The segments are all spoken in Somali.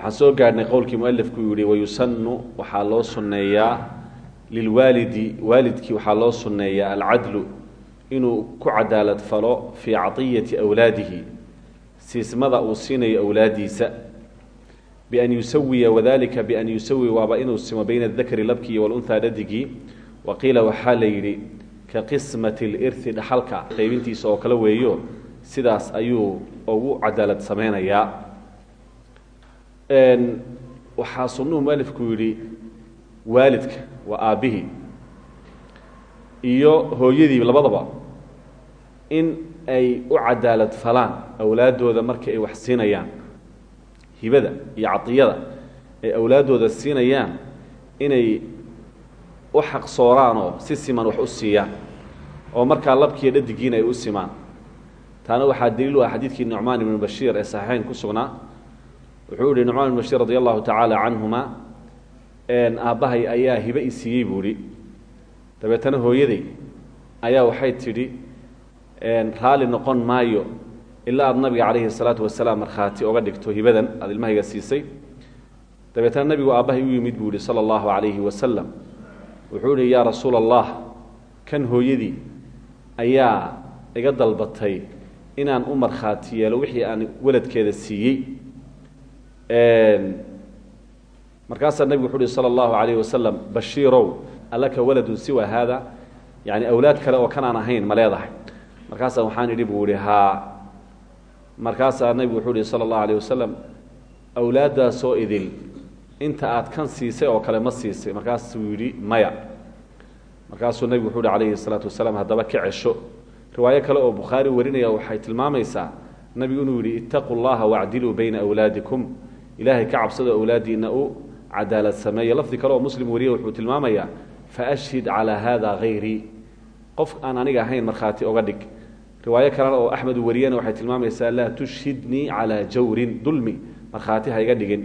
waxaan soo gaadhnay qowlkii mualifku yihi wayusanu waxaa loo sunneeyaa lilwaalidi waalidkii waxaa loo sunneeyaa alcadlu inuu ku cadaalad falo fii caطiyati awlaadihi siismada uu siinayo awlaadiisa bian yusawiya wadalika bian yusawiya waaba inuu simo bayna adakri labkii walunhaa dhadigii wa qiila waxaa la yidhi ka qismati lirhi dhaxalka qaybintiisa oo kale weeyo sidaas ayuu ugu cadaalad sameynayaa waxaa sunuhu mualifku yidhi waalidka waa aabbihii iyo hooyadii labadaba in ay u cadaalad falaan awlaaddooda marka ay wax siinayaan. Hibada iyo cadiyada ay awlaaddooda siinayaan inay u xaqsooraan oo si siman wax u siiyaan oo markaa labkiiyo dhadigiina ay u simaan. Taana waxaa daliil u ah xadiidkii nucmaan ibnu bashiir ee saxiixeyn ku sugnaa wuxuu yihi nucmaan ibn bashiir radi allahu tacaala canhuma aabbahay ayaa hibe i siiyey buu ihi dabeetana hooyaday ayaa waxay tidhi raali noqon maayo ilaa aada nabiga calayhi salaatu wasalaam markhaati oga dhigto hibadan aada ilmahayga siisay. Dabeetana nabigu aabbahay u yimid buu yihi sala allahu calayhi wasalam wuxuu yihi yaa rasuula allah kan hooyadii ayaa iga dalbatay inaan u markhaati yeelo wixii aan weladkeeda siiyey markaasaa nebigu wuxu uhi salى اllahu alayh wasalam bashiirow alaka waladun siwa haada yani awlaad kale oo kanaan ahayn ma leedahay markaasaa waxaan idhi buu ihi haa markaasaa nebigu wuxuu ihi salى اllahu alيh wasalam awlaaddaasoo idil inta aad kan siisay oo kale ma siisay markaasuu yidhi maya markaasuu nebigu wuxuu ihi alayhi الsalaatu wasalaam haddaba ka cesho riwaayo kale oo bukhaari warinaya waxay tilmaamaysaa nabigu inuu yihi itaquu llaha wacdiluu bayna awlaadikum ilaahay ka cabsado awlaadiina u cadaalad sameeya lafdi kale oo muslim wariye wuxuu tilmaamayaa faashhid calaa hada hayrii qof aan aniga ahayn markhaati oga dhig. Riwaayo kalena oo axmed uu wariyena waxay tilmaamaysaa laa tushhidnii calaa jawrin dulmi. Markhaati ha iga dhigin.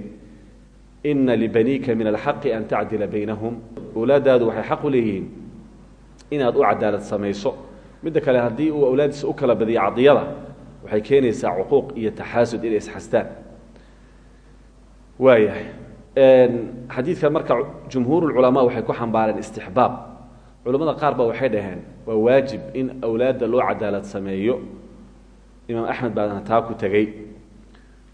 Ina libaniika min alxaqi an tacdila baynahum. Awlaadaadu waxay xaq u leeyihiin inaad u cadaalad samayso. Midda kale haddii uu awlaaddiisa u kala badiyo cadiyada waxay keenaysaa cuquuq iyo taxaasud inay isxastaan waayahay. Xadiidkan marka jumhuur culamaa waxay ku xambaareen istixbaab. Culamada qaar waxay dhaheen waa waajib in awlaadda loo cadaalad sameeyo. Imaam axmed baadana taa ku tegey.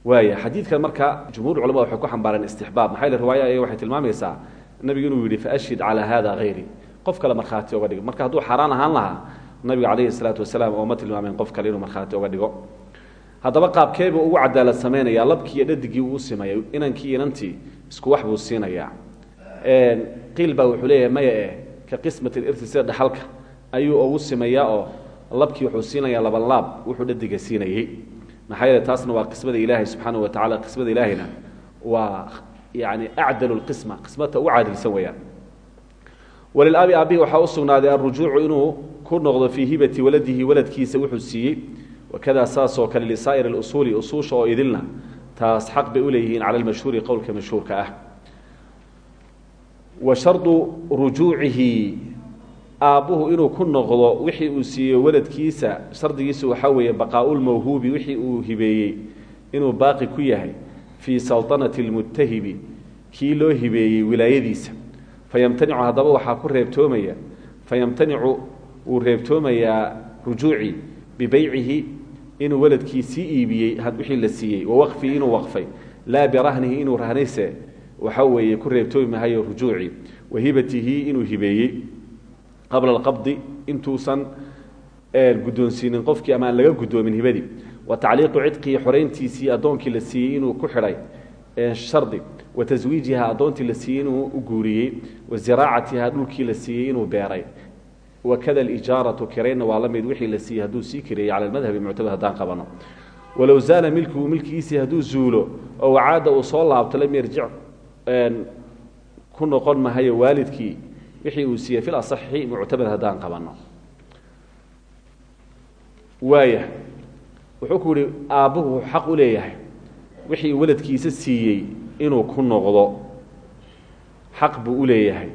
Waaya xadiidkan marka jumhur culama waxay ku xambaareen istixbaab. Maxaa yele riwaaya aya waxay tilmaamaysaa nabigu inuu yidhi faashhid calaa hada hayri qof kale markhaati oga dhig. Marka hadduu xaaraan ahaan lahaa nabiga calayhi salaatu wasalaam ooma tilmaameen qof kale inuu markhaati oga dhigo haddaba qaabkeebuu ugu cadaalad samaynayaa labkii iyo dhadigii uu simaya inankii inantii isku wax buu siinayaa. Qiil baa wuxuu leeyahay maya eh ka qismat lirti sida dhaxalka. Ayuu ugu simayaa oo labkii wuxuu siinayaa laban laab wuxuu dhadiga siinayey maxaa taasna waa qismada ilaahay subxaanahu wa tacala qismada ilaahayna waa yani acdalu lqisma qismata ugu caadilsan weeyaan. Walilaabi aabihi waxaa u sugnaaday alrujuucu inuu ku noqdo fii hibati waladihi waladkiisa wuxuu siiyey wakada saasoo kale lisaa'ir اlusuuli usuusha oo idilna taas xaq bay u leeyihiin cala lmashhuuri qowlka mashhuurka ah wa shardu rujuucihi aabbuhu inuu ku noqdo wixii uu siiyey waladkiisa shardigiisu waxaa weeye baqaaulmawhuubi wixii uu hibeeyey inuu baaqi ku yahay fii salطanati اlmutahibi kii loo hibeeyey wilaayadiisa fayamtanicu haddaba waxaa ku reebtoomaya fayamtanicu wuu reebtoomayaa rujuuci bibeycihi inuu waladkii sii iibiyey wixii la siiyey wawaqfihi inuu waqfay laa birahnihi inuu rahnayse waxa weeye ku reebtoomi mahayo rujuuci wahibatihi inuu hibeeyey. Qabla alqabdi intuusan guddoonsiinin qofkii ama laga guddoomin hibadii. Wa tacliiqu cidqihi xorayntiisii addoonkii la siiyey inuu ku xidhay shardi. Wa taswiijiha addoontii la siiyey inuu u guuriyey. Wa ziraacatiha dhulkii la siiyey inuu beeray wakada alijaaratu kiraynna waa la mid wixii la siiyey hadduu sii kireeyey cala almadhabi muctamad haddaan qabano walow zaala milkuhu milkigiisii hadduu zuulo oo wacaada uu soo laabto lam yarjic ku noqon mahayo waalidkii wixii uu siiyey fil asaxi muctamad haddaan qabanno waaya wuxuu ku yihi aabbuhu wuxuu xaq u leeyahay wixii waladkiisa siiyey inuu ku noqdo xaq buu u leeyahay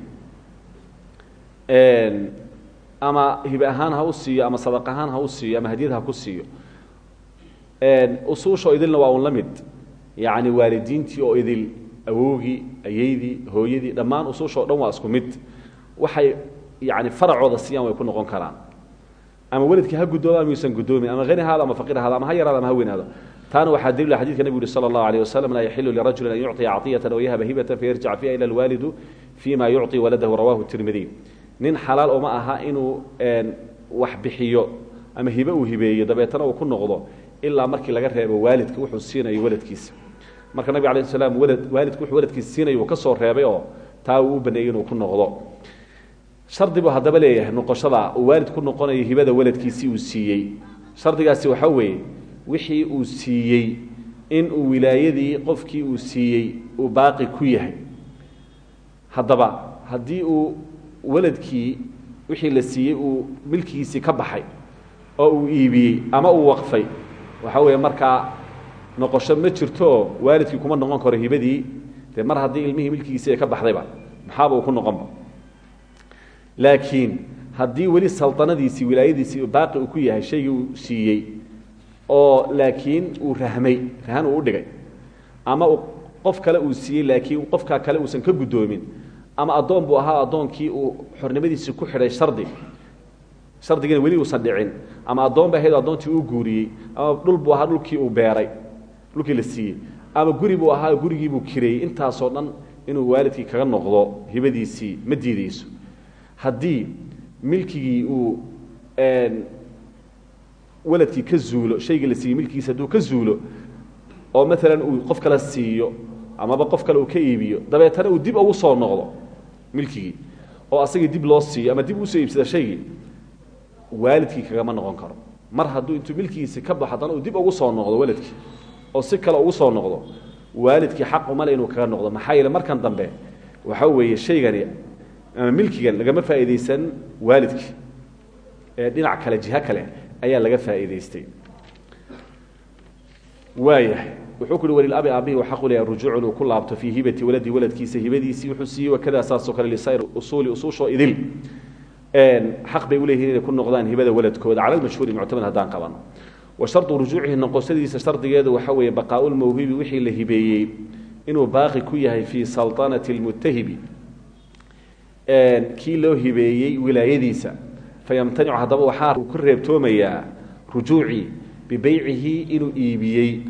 ama hibe ahaan ha u siiyo ama sadaq ahaan ha u siiyo ama hadiyad ha ku siiyo usuusha oo idilna waa un la mid yacni waalidiintii oo idil awowgii ayeydii hooyadii dhammaan usuusha o dhan waa isku mid waxay yani faracooda siiyaan way ku noqon karaan ama weladkii ha guddoomo ama yuusan guddoomin ama hani haado ama faqir haado ama ha yaraado ama ha weynaado taana waxaa daliila xadidka nebigu yuhi sala allahu alيh wasalam laa yaxilu lirajuli an yucطiya caطiyatan aw yahaba hibatan fayarjic fiiha ila alwaalidu fima yucطi waladahu rawahu tirmidiy nin xalaal uma aha inuu wax bixiyo ama hibe uu hibeeyo dabeetana uu ku noqdo ilaa markii laga reebo waalidka wuxuu siinayo waladkiisa. Marka nabig alayh slam walad waalidku wuxuu waladkiisa siinayo uu ka soo reebay oo taa uu u inuu ku noqdo. Shardi buu haddaba leeyahay noqoshada uu waalid ku noqonayo hibada waladkiisii uu siiyey. Shardigaasi waxaa weeye wixii uu siiyey in uu wilaayadii qofkii uu siiyey uu baaqi ku yahay. Haddaba haddii uu waladkii wixii la siiyey uu milkigiisii ka baxay oo uu iibiyey ama uu waqfay. Waxaa weeye markaa noqosho ma jirtooo waalidkii kuma noqon karo hibadii dee mar haddii ilmihii milkigiisii ay ka baxdayba maxaaba uu ku noqonba? Laakiin haddii weli saldanadiisii wilaayadiisii baaqi uu ku yahay shaygii uu siiyey oo laakiin uu rahmay rahan uu u dhigay ama qof kale uu siiyey laakiin qofkaa kale uusan ka guddoomin ama addoon buu ahaa addoonkii uu xornimadiisii ku xidhay shardi. Shardigina weli uusan dhicin ama addoon bay ahayd addoontii uu guuriyey. Ama dhul buu ahaa dhulkii uu beeray. Dhulkii la siiyey. Ama guri buu ahaa gurigii buu kireeyey. Intaasoo dhan inuu waalidkii kaga noqdo hibadiisii ma diideyso haddii milkigii uu waladkii ka zuulo shaygii la siiyey milkigiisa hadduu ka zuulo oo maalan uu qof kale siiyo amaba qof kale uu ka iibiyo dabeetana uu dib ugu soo noqdo milkigii oo asagii dib loo siiyo ama dib u soo iibsada shaygii waalidkii kagama noqon karo. Mar hadduu intuu milkigiisi ka baxo uu dib ugu soo noqdo waladkii oo si kale ugu soo noqdo waalidkii xaq umale inuu kaga noqdo. Maxaa yeele markan dambe waxa weeye shaygani ama milkigan lagama faa'iidaysan waalidkii ee dhinac kale jiho kale ayaa laga faa'iidaystay. Waayahay wuxuu ku uhi walilabi aabihi xaq u leeyahay rujuucu inuu ku laabto fii hibati waladi waladkiisa hibadiisii wuxuu siiyey wakada saasoo kale lisayr usuuli usuushoo idil. Xaq bay uleeyihiin inay ku noqdaan hibada waladkooda cala lmashhuuri muctamad haddaan qabano wa shardu rujuucihi noqoshadiisa shardigeedu waxa weeye baqaau lmawhibi wixii la hibeeyey inuu baaqi ku yahay fii salطanati اlmutahibi kii loo hibeeyey wilaayadiisa fayamtanicu haddaba waxaa ku reebtoomayaa rujuucii bibeycihi inuu iibiyey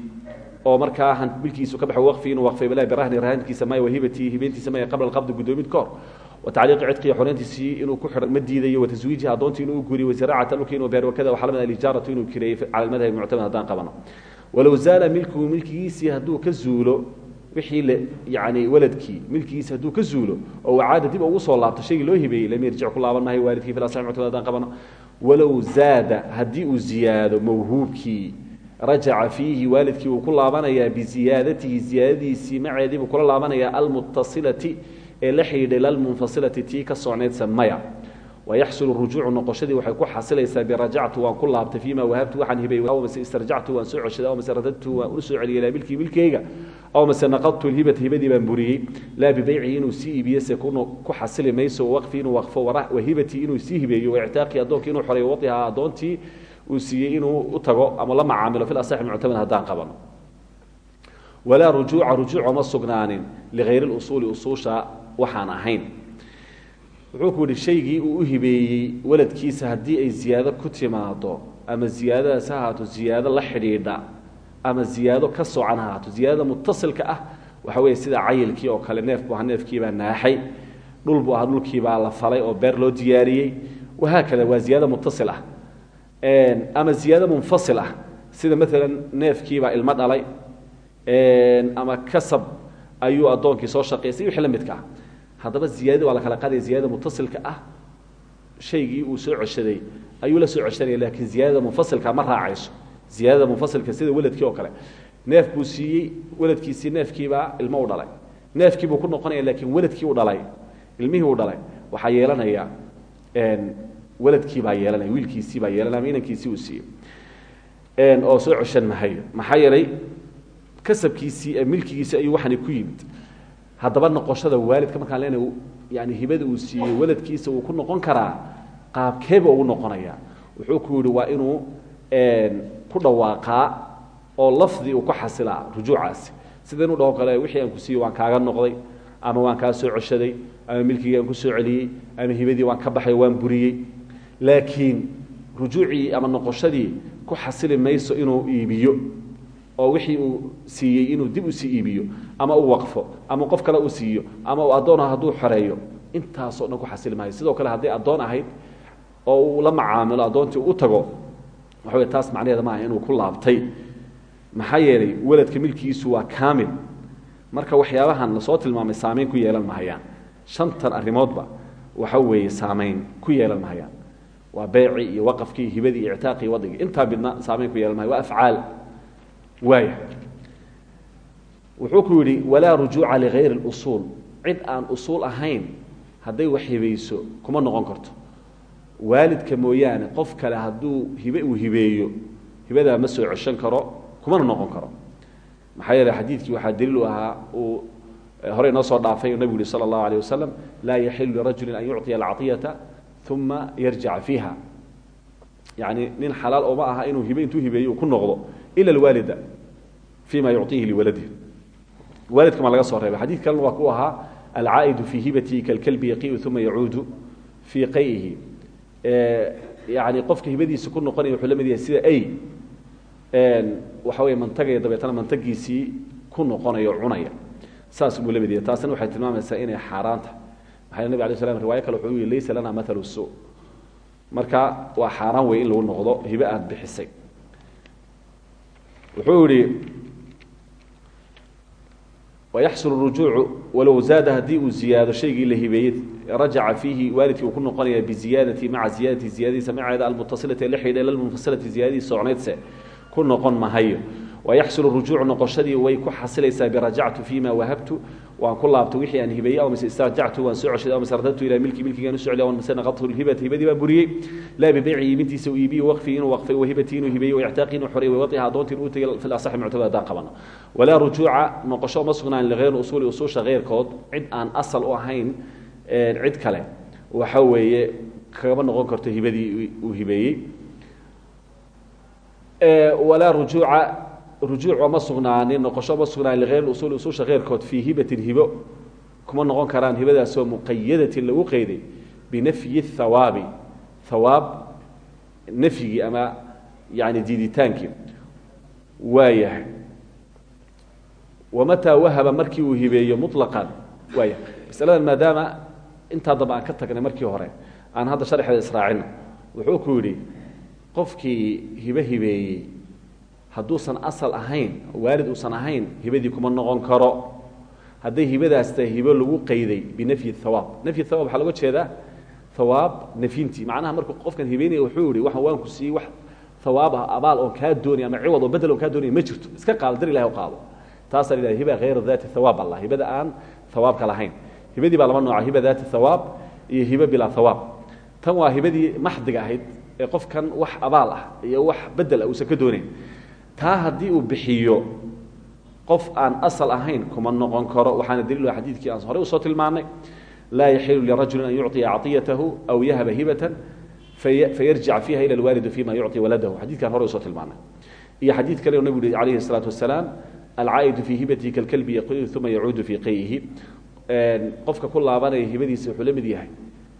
oo markaa milkiisu ka baxo waqfi inuu waqfay bala birahni rahankiisa maya wahibatii hibeentiisa maya qabla alqabdi guddoomid ka hor watacliiqi cidqiga xoreyntiisii inuu ku xidhan ma diidayo wataswiijihi addoontii inuu guriyo wasiraacata dhulkii inuu beer wakada waxaa la mid alijaaratu inuu kireeyey cala almadhabi muctamad haddaan qabano. Walow zaala milkuhu milkigiisii hadduu ka zuulo wixii la yani waladkii milkigiisi hadduu ka zuulo oo wacaada dib ugu soo laabto shaygii loo hibeeyey lam yarjic ku laaban maayo waalidkii fi asax muctamad haddaan qabano. Walow zaada haddii uu ziyaado mawhuubkii rajaca fiihi waalidkii uu ku laabanayaa biziyaadatihi ziyaadadiisii maceedii buu kula laabanayaa almutasilati ee la xidhiidhay lalmunfasilati tii ka socnaydsa maya. Wayaxsulu rujuucu noqoshadii waxay ku xasilaysaa birajactu waan ku laabtay fiima wahabtu waxaan hibay aw mase istarjactu waan soo ceshaday mase radadtu waan u soo celiyay ilaa milkii milkeyga aw mase naqadtu lhibata hibadii baan buriyey. Laa bibeycihi inuu sii iibiye se ku xasili mayso waqfi inuu waqfo wahibatii inuu sii hibeeyo waictaaqii addoonkii inuu xoreeyo wadiha addoontii uu siiyey inuu u tago ama la macaamilo fi asaxi muctamad haddaan qabano. Walaa rujuuca rujuuc oma sugnaanin ligayri اlusuuli usuusha waxaan ahayn. Wuxuu ku yihi uu u hibeeyey waladkiisa haddii ay ziyaado ku timaado ama ziyaadadaas ha ahaato la xidhiidha ama ziyaado ka socan ha ahaato ziyaadada mutasilka ah waxa weeye sida cayilkii oo kale neef bu ahaa neefkiibaa naaxay dhul buu ahaa dhulkiibaa la falay oo beer loo diyaariyey wahaakada waa ziyaado mutasil ah ama ziyaado munfasil ah. Sida maalan neefkiibaa ilmo dhalay. Ama kasab ayuu addoonkii soo shaqaysay wixii la midka ah. Haddaba ziyaadada waa la kala qaadaya ziyadada mutasilka ah. Shaygii uu soo ceshaday ayuu la soo ceshanaya laakiin ziyaadada munfasilka ma raacayso. Ziyaadada munfasilka sida weladkii oo kale. Neef buu siiyey weladkiisii neefkiibaa ilmo u dhalay. Neefkii buu ku noqonaya laakiin weladkii u dhalay ilmihii u dhalay waxaa yeelanaya weladkii baa yeelanaya wiilkiisii baa yeelanaya ama inankiisii uu siiyey. Oo soo ceshan mahayo maxaa yeelay kasabkiisii milkigiisii ayuu waxani ku yimid. Haddaba noqoshada waalidka markaan leenahay yani hibada uu siiyey weladkiisa uu ku noqon karaa qaabkeeba ugu noqonaya. Wuxuu ku yihi waa inuu ku dhawaaqaa oo lafdi uu ku xasilaa rujuucaasi. Sida inuu dhaho kale wixii aan ku siiyey waan kaaga noqday ama waan kaa soo ceshaday ama milkigii aan ku soo celiyey ama hibadii waan ka baxay waan buriyey laakiin rujuucii ama noqoshadii ku xasili mayso inuu iibiyo oo wixii uu siiyey inuu dib u sii iibiyo ama uu waqfo ama qof kale uu siiyo ama uu addoona hadduu xoreeyo intaasoo dhan ku xasili maayo. Sidoo kale hadday addoon ahayd oo uu la macaamilo addoontii u tago waxa wey taas macnaheeda maaha inuu ku laabtay. Maxaa yeelay weladka milkigiisu waa kaamil. Marka waxyaabahan la soo tilmaamay saamayn ku yeelan mahayaan. Shantan arrimoodba waxa weeye saamayn ku yeelan mahayaan waa beecii iyo waqafkii hibadii iyo ictaaqii wadigii intaa midna saamayn ku yeelan mahayan waa afcaal waaya wuxuu ku yidhi walaa rujuuca ligayri اlusuul cid aan usuul ahayn hadday wax hibayso kuma noqon karto waalidka mooyaane qof kale hadduu hibe uu hibeeyo hibadaa ma soo ceshan karo kumana noqon karo maxaa yeele xadiidkii waxaa daliil u ahaa uu horey noo soo dhaafay o nebigu yihi salى اllahu alيه wasalam laa yaxilu lirajuli an yucطiya alcaطiyata uma yarjaca fiiha yani nin xalaal ooma aha inuu hibe intuu hibeeyo uu ku noqdo ila alwaalida fi ma yucطihi liwaladihi. Waalidka ma laga soo reebay. Xadiid kalena waa ku ahaa alcaa'idu fii hibatihi kalkalbi yaqiu uma yacuudu fii qayihi. Yani qofka hibadiisa ku noqonaya wuxuu la mid yahay sida ay waxa wey mantagaya dabeetana mantagiisii ku noqonaya o cunaya. Saas buu la mid yahay. Taasina waxay tilmaamaysaa inay xaaraan tahay maxaa nabig alay slam riwaayo kale wuxuu yihi laysa lana maalu su marka waa xaaraan wey in lagu noqdo hibe aad bixisay. Wuxuu yihi wayaxsul rujuucu walow zaada haddii uu ziyaado shaygii la hibeeyey rajaca fiihi waalidkii uu ku noqonaya biziyaadati maca ziyaadati ziyadadiisa maceeda almutasilati ee la xidhiidha ila lmunfasilati ziyadadiisa wayaxsul rujuucu noqoshadii way ku xasilaysaa birajactu fima wahabtu waan ku laabtay wixii aan hibeeyey aw mise istarjactu waan soo ceshaday aw mise radadtu ilaa milki milkigaan u socday aw mise naqadtu lhibata hibadii baan buriyey laa bibeyci iibintiisa uu iibiyo waqfii inuu waqfay wahibatii inuu hibeeyey waictaaqii inuu xoreeyey wawadiha addoontii inuu tegay fi lasaxi muctabad haddaan qabano walaa rujuuca noqosho ma sugnaan ligayri usuuli usuusha keyrkood cid aan asal u ahayn cid kale waxa weeye kagama noqon karto hibadii uu hibeeyey walaa rujuuca rujuuc ma sugnaanin noqosho ma sugnaanin ligayri usuuli usuusha keyrkood fii hibatin hibo. Kuma noqon karaan hibadaasoo muqayadatin lagu qeyday binafyi hawaabi hawaab nafyigii ama yani diiditaankii waayahay. Wamataa wahaba markii uu hibeeyo muطlaqan waaya masaladan maadaama intaa dambe aan ka tagnay markii hore aan hadda sharxeeda israacino wuxuu ku yidhi qofkii hibe hibeeyey hadduusan asal ahayn waalid uusan ahayn hibadii kuma noqon karo. Hadday hibadaas tahay hibo lagu qeyday binafyi hawaab nafyi hawaab waxaa loga jeedaa hawaab nafyintii macnaha markuu qofkan hibeynaya wuxuu yihi waxaan waan ku siiyey wax hawaab ah abaal oon kaa doonay ama ciwad oo bedel oon kaa doonaya ma jirto. Iska qaado dar ilahi qaado. Taasaa la hiba hayra daati hawaab allah hibada aan hawaabka lahayn hibadii baa laba nooca hiba daati hawaab iyo hibo bilaa hawaab tan waa hibadii maxdiga ahayd ee qofkan wax abaal ah iyo wax bedel ah ka doonayn taa haddii uu bixiyo qof aan asal ahayn kuma noqon karo waxaana daliil xadiidkii aan horey usoo tilmaanay laa yaxilu lirajuli an yucطiya caطiyatahu aw yahaba hibatan fayarjic fiiha ila lwaalidi fima yucطi waladahu xadidkan horey usoo tilmaanay iyo xadiid kale oo nebigu yihi alayhi الsalaatu wasalaam alcaa'idu fii hibatihi kalkalbi yaqidu uma yacuudu fii qayhi qofka ku laabanaya hibadiisa wuxuu la mid yahay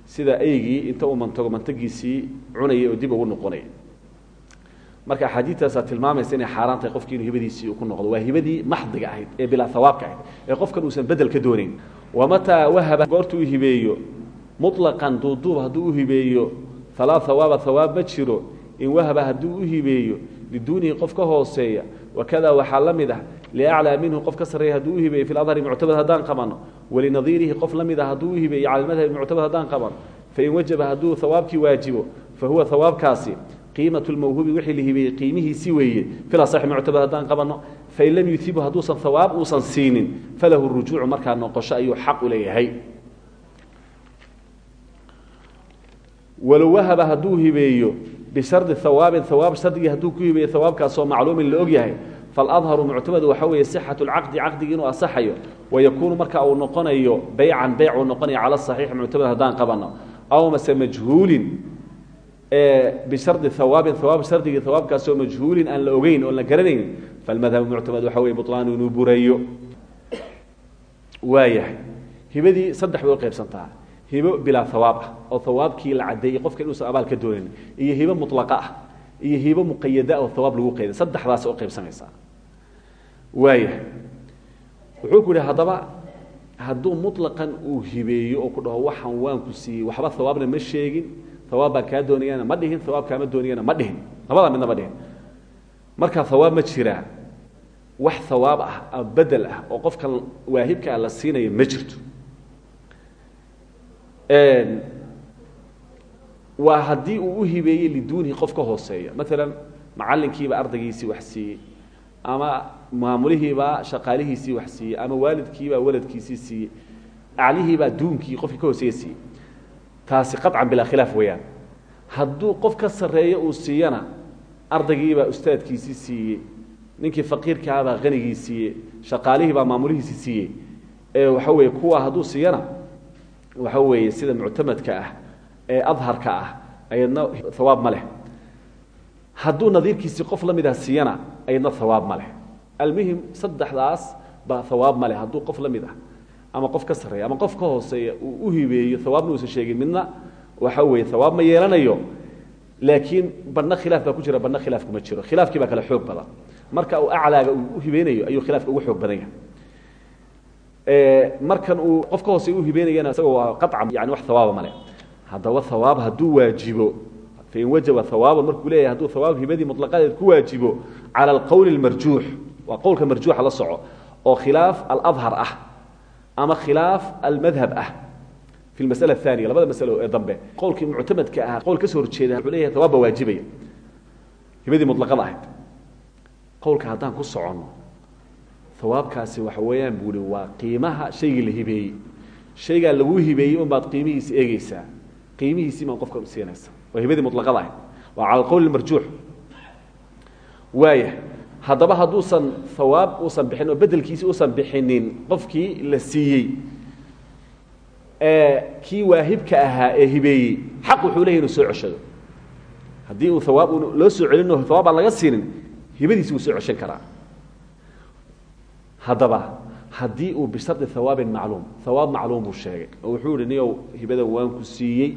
sida eygii inta uu mantago mantagiisii cunaya oo dib ugu noqonaya marka axaadiidtaasaa tilmaamaysa inay xaaraan tahay qofki inuu ku noqdo waa hibadii maxdiga ahayd ee bilaa hawaabka ahayd. Ee qofkan uusan bedel ka doonayn. Wamataa wahaba goorta uu hibeeyo muطlaqan duuduub hadduu u hibeeyo falaa hawaaba hawaab ma jiro. In wahaba hadduu u hibeeyo liduunihi qof ka hooseeya wakada waxaa la mid ah liaclaa minhu qof ka sarreeya hadduu u hibeeyo fi ladhari muctabad haddaan qabano walinadiirihi qof la mid ah hadduu u hibeeyo cala madhabi muctabad haddaan qabano fain wajaba hadduu hawaabkii waajibo fa huwa hawaabkaasi qiimat lmawhubi wixii la hibeeyey qiimihiisi weeye. Filasaxi muctabad haddaan qabano fain lam yuibu hadduusan hawaab uusan siinin falahu rujuucu markaa noqosho ayuu xaq u leeyahay. Walow wahaba hadduu hibeeyo bishardi hawaabin hawaab shardigii hadduu ku hibeeyo hawaabkaasoo macluumin la og yahay faladharu muctamadu waxa weeye sixatu lcaqdi caqdigii inuu asaxayo wayakuunu marka uu noqonayo beycan beyc noqonayo cala saxiix muctamad haddaan qabano aw mase majhuulin bishardi hawaabin hawaab shardigii hawaabkaasoo majhuulin aan la ogeyn oon la garanayn falmadhabu muctamad waxa weye buطlaanu inuu burayo waayahay hibadii saddex bay u qaybsantaa hibo bilaa hawaab ah oo hawaabkii la cadeeyey qofka inuusan abaal ka doonayn iyo hibo mulaqa ah iyo hibo muqayada oo hawaab lagu qayday saddexdaas qaybsamaysaa waayahay wuxuu ku yihi haddaba hadduu muطlaqan uu hibeeyo oo ku dhaho waxaan waan ku siiyey waxba hawaabna ma sheegin hawaab baan kaa doonayana ma dhihin hawaab kaama doonayana ma dhihin. Labada midna ma dhihin. Markaa hawaab ma jiraa wax hawaab ah ama bedel ah oo qofkan waahibkaa la siinaya ma jirto. Waa haddii uu u hibeeyey liduunihi qof ka hooseeya maalan macalinkiiba ardaygiisii wax siiyey ama maamulihiibaa shaqaalihiisii wax siiyey ama waalidkiibaa waladkiisii siiyey aclihiibaa duunkii qofkii ka hooseeya siiyey taasi qaطcan bilaa khilaaf weeyaan. Hadduu qof ka sarreeyo uu siiyana ardaygiibaa ustaadkiisii siiyey ninkii faqiirkaabaa hanigii siiyey shaqaalihiibaa maamulihiisii siiyey. Ee waxa weeye kuwa hadduu siiyana waxa weeye sida muctamadka ah ee adharka ah ayadna hawaab ma leh. Hadduu nadiirkiisii qof la mid ah siiyana ayadna hawaab ma leh. Almuhim saddexdaas ba hawaab ma leh hadduu qof la mid ah ama qof ka sareeya ama qof ka hooseeya uu uhibeeyo awaabna uusan sheegin. Midna waxa weye awaab ma yeelanayo. Laakiin badna khilaaf baa ku jira badna khilaaf kuma jiro. Khilaafkii baa kale xoog badan. Marka uu aclaaga uu uhibeynayo ayuu khilaafka ugu xoog badan yahay. Markan uu qof ka hoose uhibeynayana isaga waa qaca yani wax hawaaba male haddaba hawaab hadduu waajibo. Fain wajaba hawaabun markuu leeyahy hadduu hawaab hibadii muطlaqadeed ku waajibo cala alqowli اlmarjuux waa qowlka marjuuxa la soco oo khilaaf alahar ah ama khilaaf almadhab ah. I masl aaniya labada masalo ee dambe. Qowlkii muctamadka ahaa qowl ka soo horjeeda wuuu leeyahay tawaabba waajibaya. Hibadii mulaqada ahayd. Qowlka haddaan ku soconno hawaabkaasi waxa weeyaan buu i waa qiimaha shaygii la hibeeyey. Shaygaa lagu hibeeyey unbaad qiimihiisi eegeysaa qiimihiisii baan qofka siinaysa waa hibadii mulaqada ahayd. Waa cala qowl marjuux. Waaya haddaba hadduusan hawaab uusan bixin oo bedelkiisi uusan bixinin qofkii la siiyey kii waahibka ahaa ee hibeeyey xaq wuxuu leyahy inuu soo ceshado haddii uu hawaab loo soo celino hawaab aan laga siinin hibadiisi wuu soo ceshan karaa. Haddaba haddii uu bishardi hawaabin macluum hawaab macluum buu sheegay oo wuxuu ihi niyow hibada waan ku siiyey.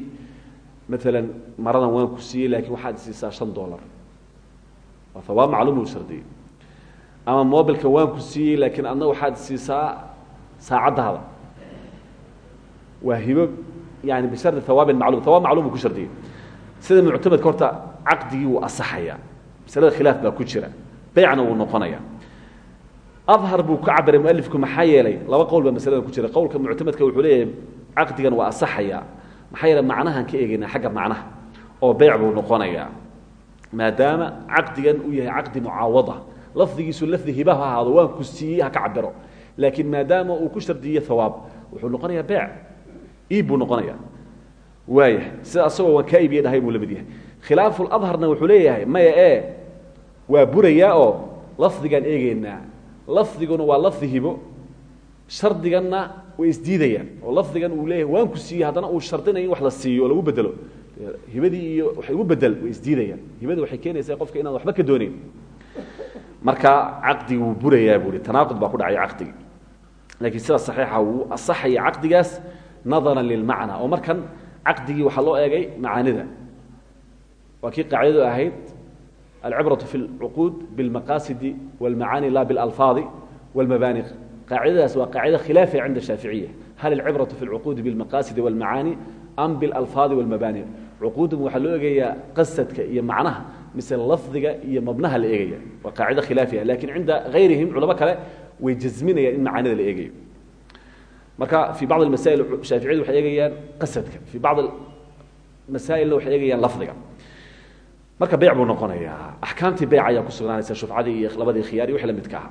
Maalan maradan waan ku siiyey laakiin waxaad siisaa shan dolar waa hawaab macluum buu shardiyey ama mobilka waan ku siiyey laakiin adna waxaad siisaa saacaddaada. Waa hibo yani bishardi hawaabin maclum hawaab maclum ku shardiyey sida muctamadka horta caqdigii wuu asaxayaa. Masalada khilaaf baa ku jira. Beycna wuu noqonaya adhar buu ka cabiray mualifku maxaa yeelay? Laba qowl baa masalada ku jira. Qowlka muctamadka wuxuu leeyahay caqdigan waa asaxayaa. Maxaa yeele macnahaan ka eegaynaa xagga macnaha oo beyc buu noqonayaa. Maadaama caqdigan uu yahay caqdi mucaawada lafdigiisu lafdi hiba ha ahaado waan ku siiyey ha ka cabiro laakiin maadaama uu ku shardiye hawaab wuxuu noqonayaa beyc iib buu waaya sida asagoo waan kaa iibiye dhahay buu la mid yahay. Khilaafu ladharna wuxuu leeyahay maya ee waa burayaa oo lafdigaan eegeynaa. Lafdiguna waa lafdi hibo. Shardiganna way isdiidayaan oo lafdigan uu leeyahay waan ku siiyey haddana uu shardinaya in wax la siiyo lagu bedelo. Hibadii iyo wax igu bedel way isdiidayaan hibadii waxay keenaysaa qofka inaan waxba ka doonayn marka caqdigi wuu burayaa buu hi tanaaqud baa ku dhacay caqdigi laakiin sida saxiixa wuu asaxaya caqdigaas nadaran lilmacna oo markan caqdigii waxaa loo eegay macaanida waa kii qaacidadu ahayd alcibraة fi اlcuquud biاlmaqaasidi wاlmacaani la biاlalfaadi wاlmabaani qaacidadaas waa qaacida khilaafiya cinda shaaficiya hal alcibraةu fi اlcuquudi biاlmaqaasidi wاlmacaani am biاlalfaadi wاlmabaani cuquudum waxaa loo eegayaa qasadka iyo macnaha mise lafdiga iyo mabnaha la eegaya waa qaacida khilaafiya laakiin cinda gayrihim culamo kale way jasminayaan in macaanida la eegayo. Marka fi bacd masail shaaficiyadu waxay eegayaan qasadka. Fi bacd masaailna waxay eegayaan lafdiga. Marka beyc buu noqonayaa. Axkaamtii beyc ayaa ku sugnaanaysa shufcadii iyo labadii khiyaar iyo wixii la midka aha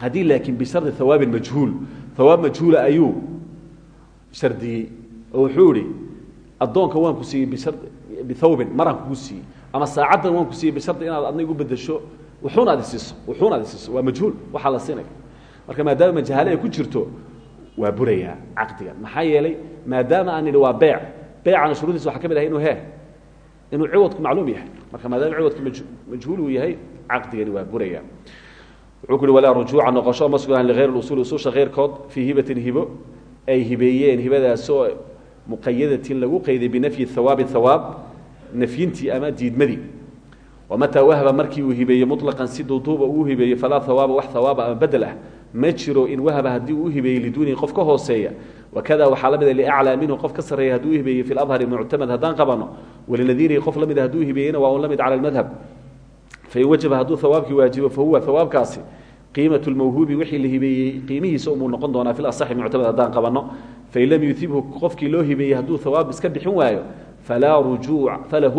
haddii laakiin bishardi hawaabin majhuul hawaab majhuula ayuu shardiyey oo wuxuu ihi addoonka waan ku siiyey bithawbin maraan kugu siiyey. Ama saacaddan waan ku siiyey bishardi inaad adna igu bedesho wuxuuna ad isiiso wuxuuna ad isiiso waa majhuul waxaa la siinaya marka maadaama majahaale ay ku jirto waa burayaa caqdigan maxaa yeelay maadaama aan idhi waa beec beecana shuruudiisa waxaa ka mid ahay inuu he inuu ciwadku macluum yahay. Marka maadaama ciwadku majhuul uu yahay caqdigani waa buraya wuxuu ku uhi walaa rujuuca noqosho ma sugnaan ligayr usuul usuusha keyrkood fii hibatin hibo. Ay hibeeyeen hibadaasoo muqayadatin lagu qayday binafyi hawaabi hawaab nafyintii ama diidmadii. Wamataa wahaba markii uu hibeeye muطlaqan si duuduuba uu hibeeye falaa hawaaba wax hawaaba ama bedel ah. Ma jiro in wahaba haddii uu hibeeyey liduunihi qof ka hooseeya. Wakada waxaa la mida liaclaa minhu qof ka sarreeya hadduu hibeeyey fi ladhari muctamad haddaan qabano. Walinadiirihi qof la mida hadduu hibeeyeyna waa un la mid cala almadhab fain wajaba hadduu hawaabkii waajibo fahuwa hawaabkaasi qiimat lmawhuubi wixii la hibeeyey qiimihiisa umuu noqon doonaa fi asaxi muctamad haddaan qabano fain lam qofkii loo hibeeyey hadduu hawaab iska bixin waayo falahu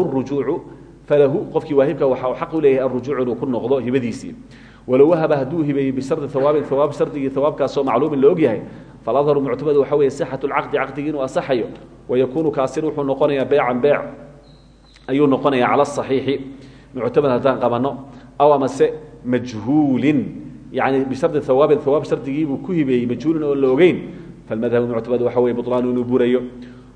rujuucu falahu qofkii waahibka waxa xaq u leeyahay alrujuuc inuu ku noqdo hibadiisii. Walow wahaba hadduu hibeeyey bishardi hawaabin hawaab shardigii hawaabkaasoo macluumin la ogyahay faladharu muctamad waxa weeye sixatu lcaqdi caqdigii inuu asaxayo wayakuunu kaasin wuxuu noqonayaa beecan beec. Ayuu noqonayaa cala asaxiixi muctamad haddaan qabano aw amase majhuulin. Yani bishardi hawaabin hawaab shardigiibuu ku hibeeyey majhuulin oon la falmadhabu muctamad waxa weye buطlaanu inuu burayo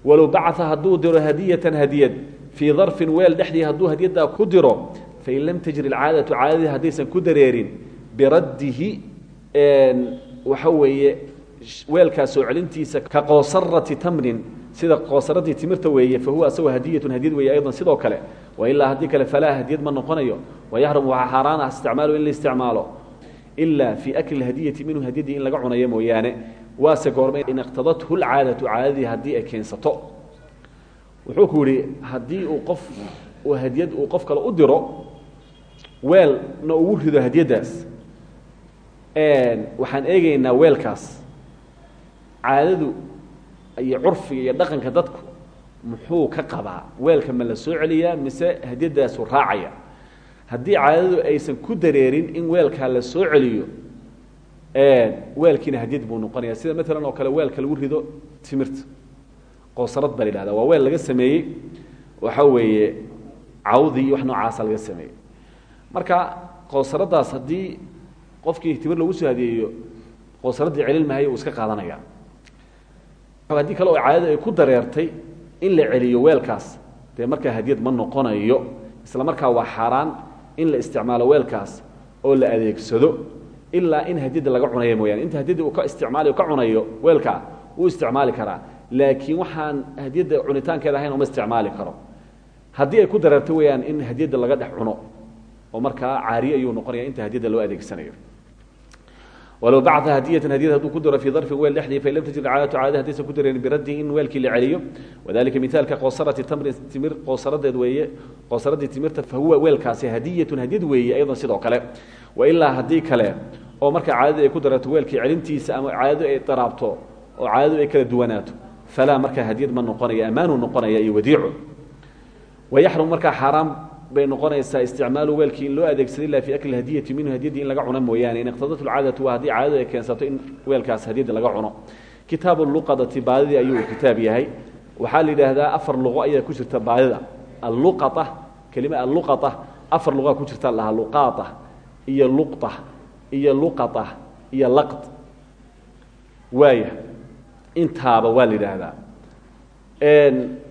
walow bacaa hadduu diro hadiyatan hadiyad fii darfin weel dhexdii hadduu hadiyaddaa ku diro fain lam tajri alcaadatu caadadii haddaysan ku dareerin biraddihi waxa weeye weelkaa soo celintiisa ka qoosarati tamrin sida qoosaradii timirta weeye fahuwa asagoo hadiyatun hadiyad weeye aydan sidoo kale wailaa haddii kale falaa hadiyad ma noqonayo wayaxrumu waxaa xaaraan ah isticmaalu in la isticmaalo ilaa fii akli hadiyati minhu hadiyaddii in laga cunayo mooyaane waase goorma in iqtadathu lcaadatu caadadii haddii ay keensato. Wuxuu ku yihi haddii uu qof hadiyad uu qof kale u diro weelna ugu rido hadiyaddaas. Waxaan eegaynaa weelkaas. Caadadu iyo curfiga iyo dhaqanka dadku muxuu ka qabaa weelka ma la soo celiyaa mise hadiyadaasu raacaya? Haddii caadadu aysan ku dareerin in weelkaa la soo celiyo weelkiina hadiyad buu noqonaya sida maalan oo kale weelka lagu rido timirta qoosarad baa la yihahda waa weel laga sameeyey waxa weeye cawdi iyo wax noocaasa laga sameeyey. Marka qoosaradaas haddii qofkii timir lagu soo hadiyeeyo qoosaradii celin mahayo uu iska qaadanaya. Haddii kale oo caadadu ay ku dareertay in la celiyo weelkaas dee markaa hadiyad ma noqonayo. Isla markaa waa xaaraan in la isticmaalo weelkaas oo la adeegsado ilaa in hadiyadda laga cunayo mooyaane. Inta hadiyadda uu ka isticmaalayo ka cunayo weelkaa wuu isticmaali karaa. Laakiin waxaan hadiyadda cunitaankeeda ahayn uma isticmaali karo. Haddii ay ku dareerto weeyaan in hadiyadda laga dhex oo markaa caariye ayuu noqonaya inta hadiyadda loo adeegsanayo walow bacaa hadiyatan hadiyad hadduu ku diro fii darfin weel dhexdii fain lam tajid caadatu caadada haddaysan ku dareerin biraddihi in weelkii la celiyo wadalika mithaalka qoosarati tamrin timir qoosaradeed weeye qoosaradii timirta fahuwa weelkaasi hadiyatun hadiyad weeye aydan sidoo kale wailaa haddii kale oo marka caadadu ay ku dareerto weelkii celintiisa ama caadadu ay daraabto oo caadadu ay kala duwanaato falaa markaa hadiyad ma noqonaya ammaanuu noqonaya iyo wadiico wayaxrum markaa xaaraam bay noqonaysaa isticmaalu weelkii in loo adeegsado ila fi akli hadiyati minhu hadiyadii in laga cuno mooyaane. In iqtadat lcaadatu waa haddii caadadu ay keensato in weelkaas hadiyadda laga cuno. Kitaabu luqadati baadidii ayuu kitaab yahay. Waxaa la yidhaahdaa afar luqo ayaa ku jirta baadida. Alluqaa kelima alluqaa afar luqaa ku jirta lahaa luqaata iyo luqta iyo luqata iyo laqd waaya intaaba waa la yidhaahdaa.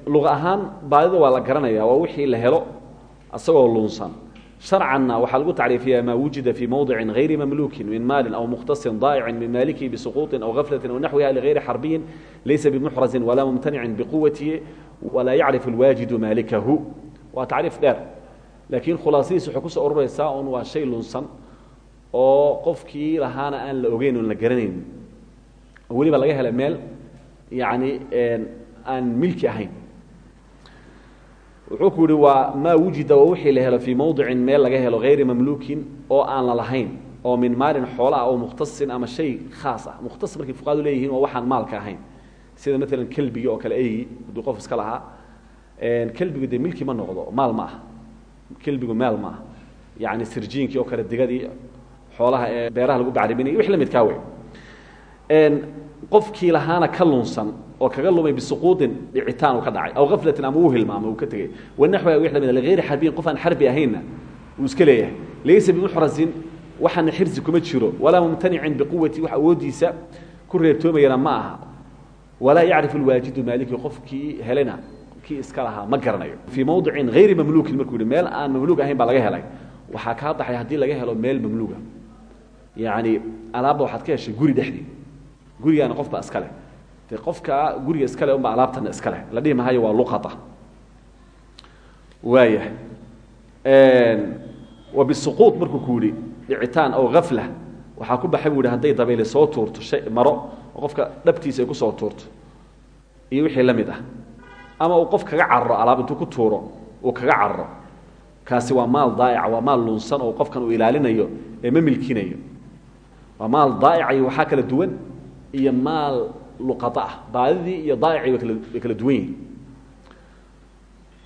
Luqa ahaan baadida waa la garanaya waa wixii la helo asagoo lunsan. Sharcanna waxaa lagu tacriifiyaa maa wujida fii mowdicin hayri mamluukin min maalin aw mukhtasin daa'icin min maalikihi bisuquuطin aw gaflatin aw naxwiha ligayri xarbiyin laysa bimuxrazin walaa mumtanicin biquwatihi walaa yacrifu alwaajidu maalikahu. Waa tacriif dheer. Laakiin khulaasadiis waxay ku soo ururaysaa un waa shay lunsan oo qofkii lahaana aan la ogeyn oon la garanayn. Oo laga hela meel yani aan milki ahayn wuxuu ku yihi waa maa wujida waa wixii la helo fii mowdicin meel laga helo hayri mamluukin oo aan la lahayn oo min maalin xoola ah oo mukhtasin ama shay khaas ah. Mukhtas markay fuqaadu leeyihiin waa waxaan maalka ahayn. Sida maalan kelbigi oo kale eygi hadduu qof iska lahaa kelbigu dee milki ma noqdo maal ma ah kelbigu meel maaha yani sirjiinkii oo kale digadii xoolaha ee beeraha lagu bacriminay wix la midkaa wey qofkii lahaana ka lunsan oo kaga lumay bisuquudin dhicitaan uu ka dhacay aw aflatin ama uu hilmaamay uu ka tegey. Wanaxwa wix la mid ligayri xarbiyin qof aan xarbi ahaynna uu iska leeyahay. Laysa bimuxrasin waxaana xirsi kuma jiro. Walaa mumtanicin biquwati wax awoodiisa ku reebtoomayana ma aha. Walaa yacrifu lwaajidu maaliki qofkii helayna kii iska lahaa ma garanayo. Fii mawdicin hayri mamluukin markuu yihi meel aan mamluug ahayn baa laga helay. Waxaa kaa baxay haddii laga helo meel mamluuga. Yani alaabba waxaad ka heshay guri dhexdii gurigaana qof baa iska leh de qofka guriga iska leh unba alaabtana iska leh. La dhihi mahayo waa luqata. Waaya wa bisuquud markuu ku yihi dhicitaan oo afla waxaa ku baxay buu yihi hadday soo tuurto shay maro qofka dhabtiisa ay ku soo tuurto. Iyo wixii la ah. Ama uu qof kaga cararo alaab intuu ku tuuro uu kaga cararo kaasi waa maal daa'ica waa maal lunsan oo qofkan uu ilaalinayo ee ma milkinayo. Waa maal daa'ica iyo waxaa kala duwan iyo maal luqata ah baadidii iyo daa'icii way kala duwan yihiin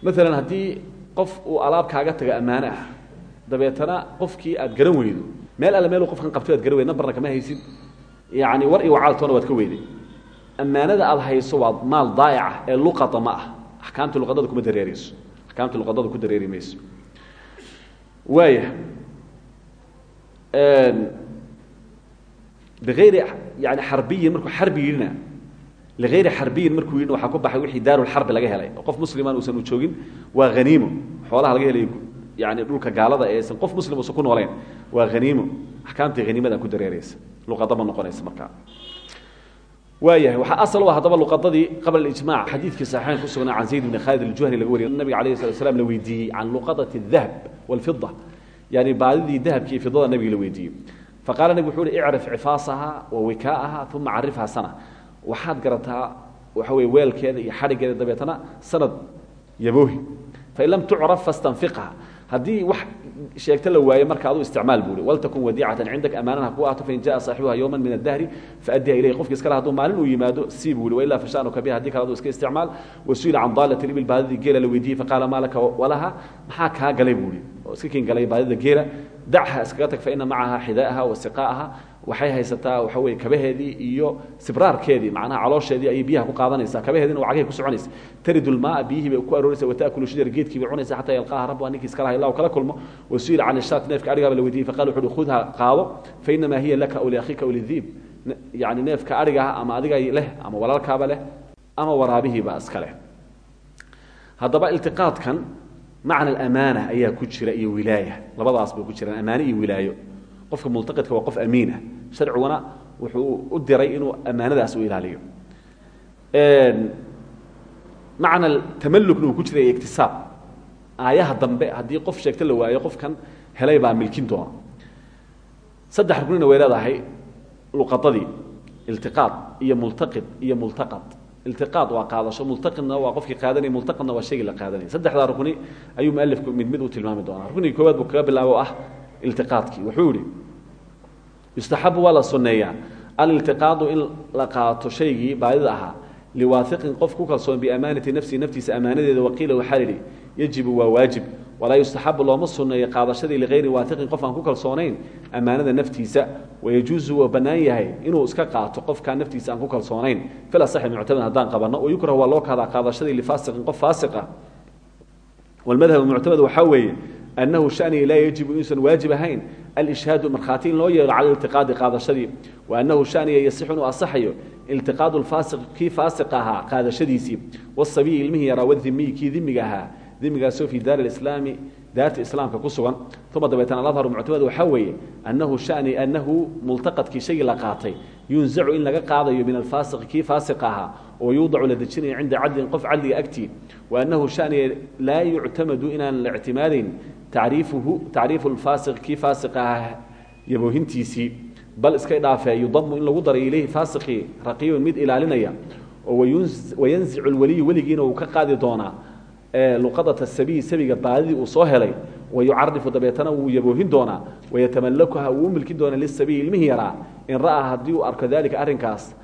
maalan haddii qof uu alaab kaaga tago ammaano ah dabeetana qofkii aad garan weydo meel alle meel qofkan qabto aad garan weyd nambarna kama haysid yani war iyo wacaaltoona waad ka weyday. Ammaanada aad hayso waa maal daa'ica ee luqata ma ah. Axkaamtii luqadada kuma dareereyso axkaamtii luqadada ku dareeri mayso waaya biayri yani xarbiyin markuu xarbi yidhina ligayri xarbiyin markuu yidhina waxaa ku baxay wixii daarulxarbi laga helay oo qof musliman uusan u joogin waa haniimo xoolaha laga helay yani dhulka gaalada eesan qof muslim uusan ku nooleyn waa haniimo axkaamtii haniimada ku dareereysa luqadaba noqonaysa markaa waayahay waxaa asal u ah haddaba luqadadii qabla alijmac xadiidkii saxiixayn ku sugnaa can zayd bni khaalid aljuhani laga wariyo nabiga alayh slat slam la weydiiyey can luqadati adahab walfida yani baadidii dahabki iyo fidada nabiga la weydiiyey faqala nabig wuxu uhi icrif cifaasaha wa wikaaha uma carifha sana waxaad garataa waxa wey weelkeeda iyo xadhigeeda dabeetana sanad yaboohi. Fain lam tucraf fastanfiqha haddii wax sheegto la waayo marka adu isticmaal buu hi waltakun wadiicatan cindak amaananha ku ahto fain jaa saaxibuha yowma min adahri faadiha ilayh qofki iskale haduu maalin uu yimaado sii buu hi wailaa fashanuka biha haddii kale adu iska isticmaal wasuila can daalat ibil baadidii geela la weydiiyey faqaala maa laka walaha maxaa kaa galay buu hi oo iska kin galay baadida geela dacha iskaga tag faina macaha xidaaha wa siqaaha waxay haysataa waxa weye kabaheedii iyo sibraarkeedii macnaha caloosheedii ayay biyaha ku qaadanaysaa kabaheediina cagahay ku soconaysa. Taridu lmaaa biyihii bay ku arooraysa watakulu shajara geedkii bay cunaysa xataa yalqaaha rabbuha ninkii iska laha ilaa uu kala kulmo. Wasuila can ishaat neefka adhigaaba la weydiiyey faqala wuxu khudha qaado fainamaa hiya laka aw liakhiika aw lidiib yani neefka adhigaha ama adiga leh ama walaalkaaba leh ama waraabihiiba iska leh. Haddaba iltiqaadkan macna alamaana ayaa ku jira iyo wilaaya labadaas bay ku jiraan amaane iyo wilaayo. Qofka multaqidka waa qof amiina. Sharciguna wuxuu u diray inuu amaanadaas u ilaaliyo. Macna tamalukna uu ku jira iktisaab. Aayaha dambe haddii qof sheegto la waayo qofkan helay baa milkin doona. Saddex ruknina way leedahay luqadadii iltiqaad iyo multaqid iyo multaqad iltiqaad waa qaadasho multaqidna waa qofkii qaadanaya multaqidna waa shaygii la qaadanaya. Saddexdaa rukni ayuu mualifku mid mid u tilmaami doonaa. Ruknigii koowaad buu kaga bilaabo o ah iltiqaadkii. Wuxuu yihi yustaxabu waa la sunneeyaa. Aliltiqaadu in la qaato shaygii baadida ahaa liwaahiqin qof ku kalsoon biamaanati nafsihi naftiisa ammaanadeeda waqiila waxaa lidhi yajibu waa waajib walaa yustaxabu looma sunneeyo qaadashadii likayri waatiqin qof aan ku kalsoonayn ammaanada naftiisa. Wayajuusu waa bannaan yahay inuu iska qaato qofkaan naftiisa aan ku kalsoonayn. Filasaxi muctamad haddaan qabanno oo yukrahu waa loo kahdaa qaadashadii lifaasiqin qof faasiq ah. Walmadhab muctamad waxaa weeye annahu shanihi laa yajibu inuusan waajib ahayn. Alishhaadu markhaati in loo yeelo cala iltiqaadi qaadashadii. Wa annahu shaniga yasixu inuu asaxayo iltiqaadu lfaasiq kii faasiq ahaa qaadashadiisii. Wasabiyi ilmihii yaraa wadimiyi kii dimiga ahaa dimigaasoo fii daar islaami daarta islaamka ku sugan. Uma dabeetana aladharu muctamad waxaa weeye anahu hani anahu multaqadkii shaygii la qaatay. Yunzacu in laga qaadayo min alfaasiqi kii faasiqa ahaa oo yuudacu la dejinayo cinda cadlin qof cadliga agtii. Wa anahu shaniga laa yuctamadu inaan la ictimaadayn tariifuhu tacriifu lfaasiq kii faasiqa ahaa yaboohintiisii. Bal iska dhaafee yudamu in lagu daray ileyhi faasiqii raqiibun mid ilaalinaya. Oo wayanzicu lweliyu weligiina uu ka qaadi doonaa luqadata sabiyi sabiga baadidii uu soo helay wayucarifu dabeetana wuu yaboohin doonaa wayatamalakuha wuu u milkin doonaa lisabiyi ilmihii yaraa. In ra'aa haddii uu arko dalika arrinkaas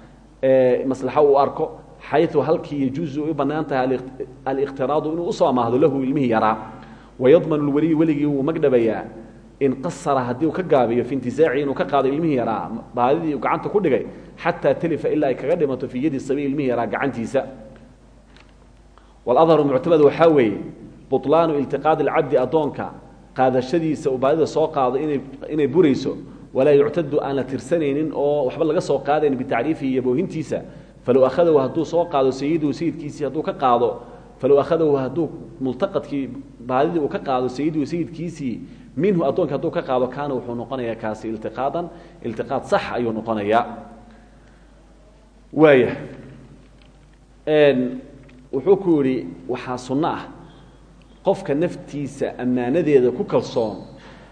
maslaxo uu arko xayu halkii yajuuzu u bannaan tahay aliqhtiraadu inuu lahu ilmihii yaraa. Wayadmanu lweliyu weligii wuu magdhabayaa. In qasara haddii uu ka gaabiyo fi intizaaci inuu ka qaado ilmihii yaraa baadidii uu gacanta ku dhigay xataa talifa ilaa ay kaga dhimato fii yadi sabi ilmihii yaraa gacantiisa waladharu muctamad waxaa weeye buطlaanu iltiqaadi alcabdi addoonka qaadashadiisa baadida soo qaado inay burayso walaa yuctadu aan la tirsanaynin oo waxba laga soo qaadayn bitacriifihi iyo boohintiisa. Falow akhadahu hadduu soo qaado sayiduhu sayidkiisii hadduu ka qaado falow akhadahu hadduu multaqadkii baadidii uu ka qaado sayiduhu sayidkiisii minhu addoonka hadduu ka qaado kaana wuxuu noqonayaa kaasi iltiqaadan iltiqaad sax ayuu noqonayaa. Waaya wuxuu ku yidhi waxaa sunno ah. Qofka naftiisa ammaanadeeda ku kalsoon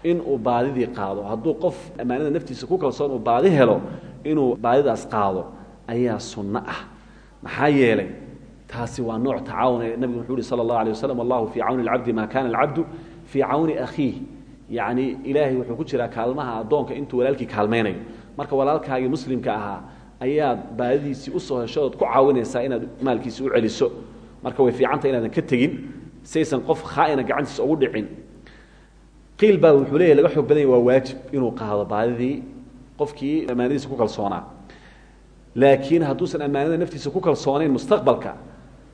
inuu baadidii qaado. Hadduu qof ammaanada naftiisa ku kalsoon uu baadi helo inuu baadidaas qaado ayaa sunno ah. Maxaa yeelay taasi waa nooc tacaawun ee nabigu wuxuu yihi sala allahu alay wasalam allahu fii cawni maa kana alcabdu fii cawni akhiih yacni ilaahay wuxuu ku jiraa kaalmaha addoonka intuu walaalkii kaalmaynayo. Marka walaalkaagii muslimka ahaa ayaad baadidiisii u soo hesho ood ku caawinaysaa inaad maalkiisi u celiso marka way fiicanta inaadan ka tegin saysan qof khaaina gacantiisa ugu dhicin. Qiil wuxuu leeyahy laga xoog waa waajib inuu qaado baadidii qofkii ammaanadiisa ku kalsoonaa. Laakiin hadduusan ammaanada naftiisa ku kalsoonayn mustaqbalka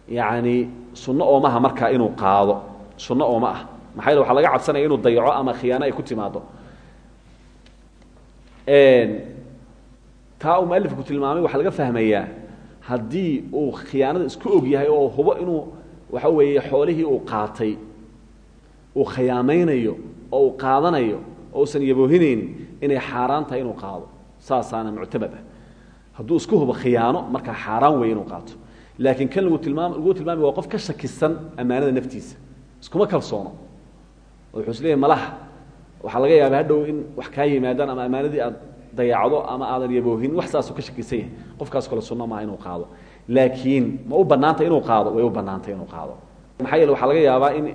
yacni sunno oomaha markaa inuu qaado. Sunno ooma ah. Maxaa yele laga cabsanaya inuu dayaco ama khiyaano ay ku timaado taa uu mualifku tilmaamay waxaa laga fahmayaa haddii uu khiyaanada isku og yahay oo hubo inuu waxa weeye xoolihii uu qaatay uu khiyaamaynayo oo qaadanayo oo usan yaboohinaynin inay xaaraan inuu qaado. Saasaana muctamad ah. Isku hubo khiyaano markaa xaaraan weeye inuu qaato. Laakiin kan lagu tilmaam lagu tilmaamay waa qof ka shakisan ammaanada naftiisa. Iskuma kalsoono. Oo wuxuu malaha. Waxaa laga yaaba hadhow in wax kaa yimaadaan ama ammaanadii aad dayacdo ama aadan yaboohin wax saasuu ka shakisan yahay. Qofkaas kale sunno maaha inuu qaado. Laakiin ma u bannaantay inuu qaado way u bannaantay inuu qaado. Maxaa yeele waxaa laga yaabaa in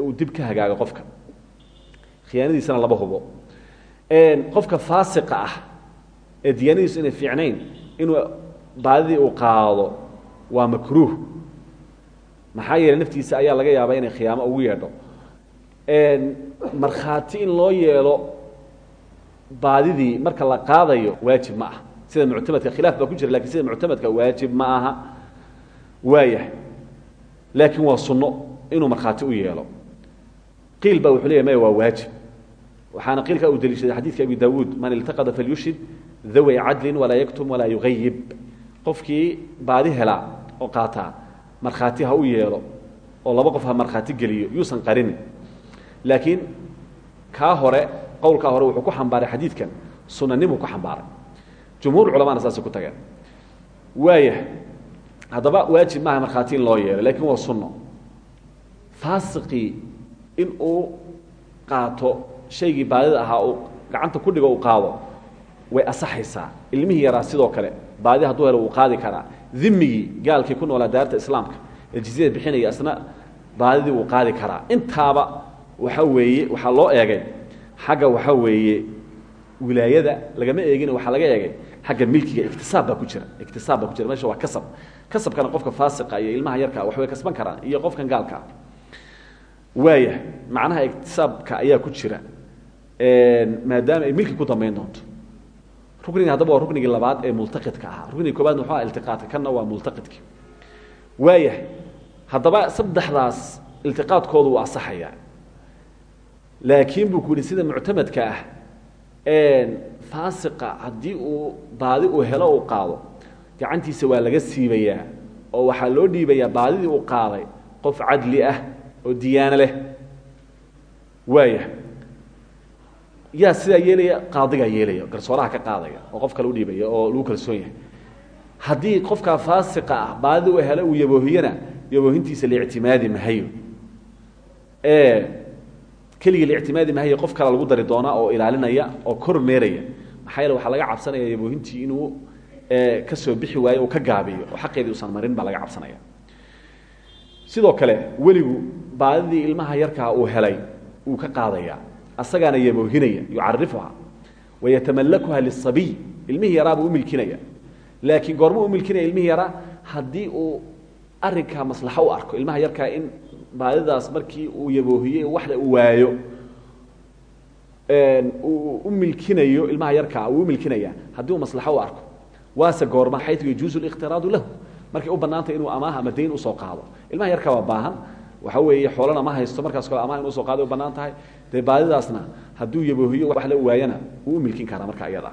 uu dib ka hagaago qofka. Khiyaanadiisana laba hubo. Qofka faasiqa ah ee diyaanadiisu inay fiicnayn inuu baadidii uu qaado waa makruuh. Maxaa yeele naftiisa ayaa laga yaabaa inay khiyaamo ugu yeedho. Markhaati in loo yeelo baadidii marka la qaadayo waajib ma aha. Sida muctamadka khilaaf baa ku jira laakiin sida muctamadka waajib ma aha waayahay laakiin waa sunno inuu markhaati u yeelo. Qiil baa wuxuu leeyahy maya waa waajib. Waxaana qiilka uu deliishaday xadidka abi dawuud man iltaqada falyushid daway cadlin walaa yaktum walaa yugayib qofkii baadi helaa oo qaataa markhaati ha u yeelo oo laba qof ha markhaati geliyo yuusan qarinin laakiin kaa hore qowlkaa hore wuxuu ku xambaaray xadiidkan sunanimuu ku xambaaray. Jumhuur culamana saasay ku tageen. Waaya haddaba waajib maaha markhaati in loo yeelo laakiin waa sunno. Faasiqii in uu qaato shaygii baadida ahaa uu gacanta ku dhigo uu qaado way asaxaysaa. Ilmihii yaraa sidoo kale baadi hadduu helo wuu qaadi karaa. Dimigii gaalkii ku noolaa daarta islaamka ee jizyada bixinaya isna baadidii wuu qaadi karaa. Intaaba waxa weeye waxaa loo eegay xagga waxa weeye wilaayada lagama eegin waxaa laga eegay xagga milkiga iktisaab baa ku jira iktisaab baa ku jira. Meesha waa kasab. Kasabkana qofka faasiqa iyo ilmaha yarkaa wax way kasban karaan iyo qofkan gaalkaa waaya macnaha iktisaabka ayaa ku jira maadaama ay milki ku dambayn doonto. Rukniga haddaba waa ruknigii labaad ee multaqidka ahaa. Rukniga koobaadna wuxuu aha iltiqaadka kanna waa multaqidki waayahay haddaba saddexdaas iltiqaadkoodu waa asaxayaa laakiin buu ku yihi sida muctamadka ah faasiqa haddii uu baadi uu helo uu qaado. Gacantiisa waa laga siibayaa oo waxaa loo dhiibayaa baadidii uu qaaday qof cadli ah oo diyaano leh. Waaya yaa sidaa yeelaya qaadigaa yeelaya garsooraha ka qaadaya oo qof kale u dhiibaya oo lagu kalsoon yahay. Haddii qofkaa faasiqa ah baadidii uu helo uu yaboohiyana yaboohintiisa la ictimaadi keligii la ictimaadi mahayo qof kale lagu dari doonaa oo ilaalinaya oo kor meeraya. Maxaa yeele waxaa laga cabsanaya yaboohintii inuu ka soo bixi waayo ka gaabiyo xaqeedii usan marin baa laga cabsanaya. Sidoo kale weligu baadidii ilmaha yarkaa uu helay uu ka qaadaya asagaana yaboohinaya yucarifuha wayatamalakuha lisabiy ilmihii yaraabuu u milkinaya. Laakiin goormuu u milkinaya ilmihii yaraa uu arinkaa maslaxo u arko ilmaha yarkaa in baadidaas markii uu yaboohiyey waxda uu waayo uu u milkinayo ilmaha yarkaa uu u milkinaya haddii uu maslaxo u arko waase goorma xayu yajuuzu liqtiraadu lahu. Markay u bannaantay inuu amaah ama dayn u soo qaado. Ilmaha yarkaa waa baahan. Waxa weeye xoolana ma haysto markaas kale amaah inu u soo qaado u bannaan tahay. Dee baadidaasna hadduu yaboohiyo wax la waayana wuu u milkin karaa marka iyada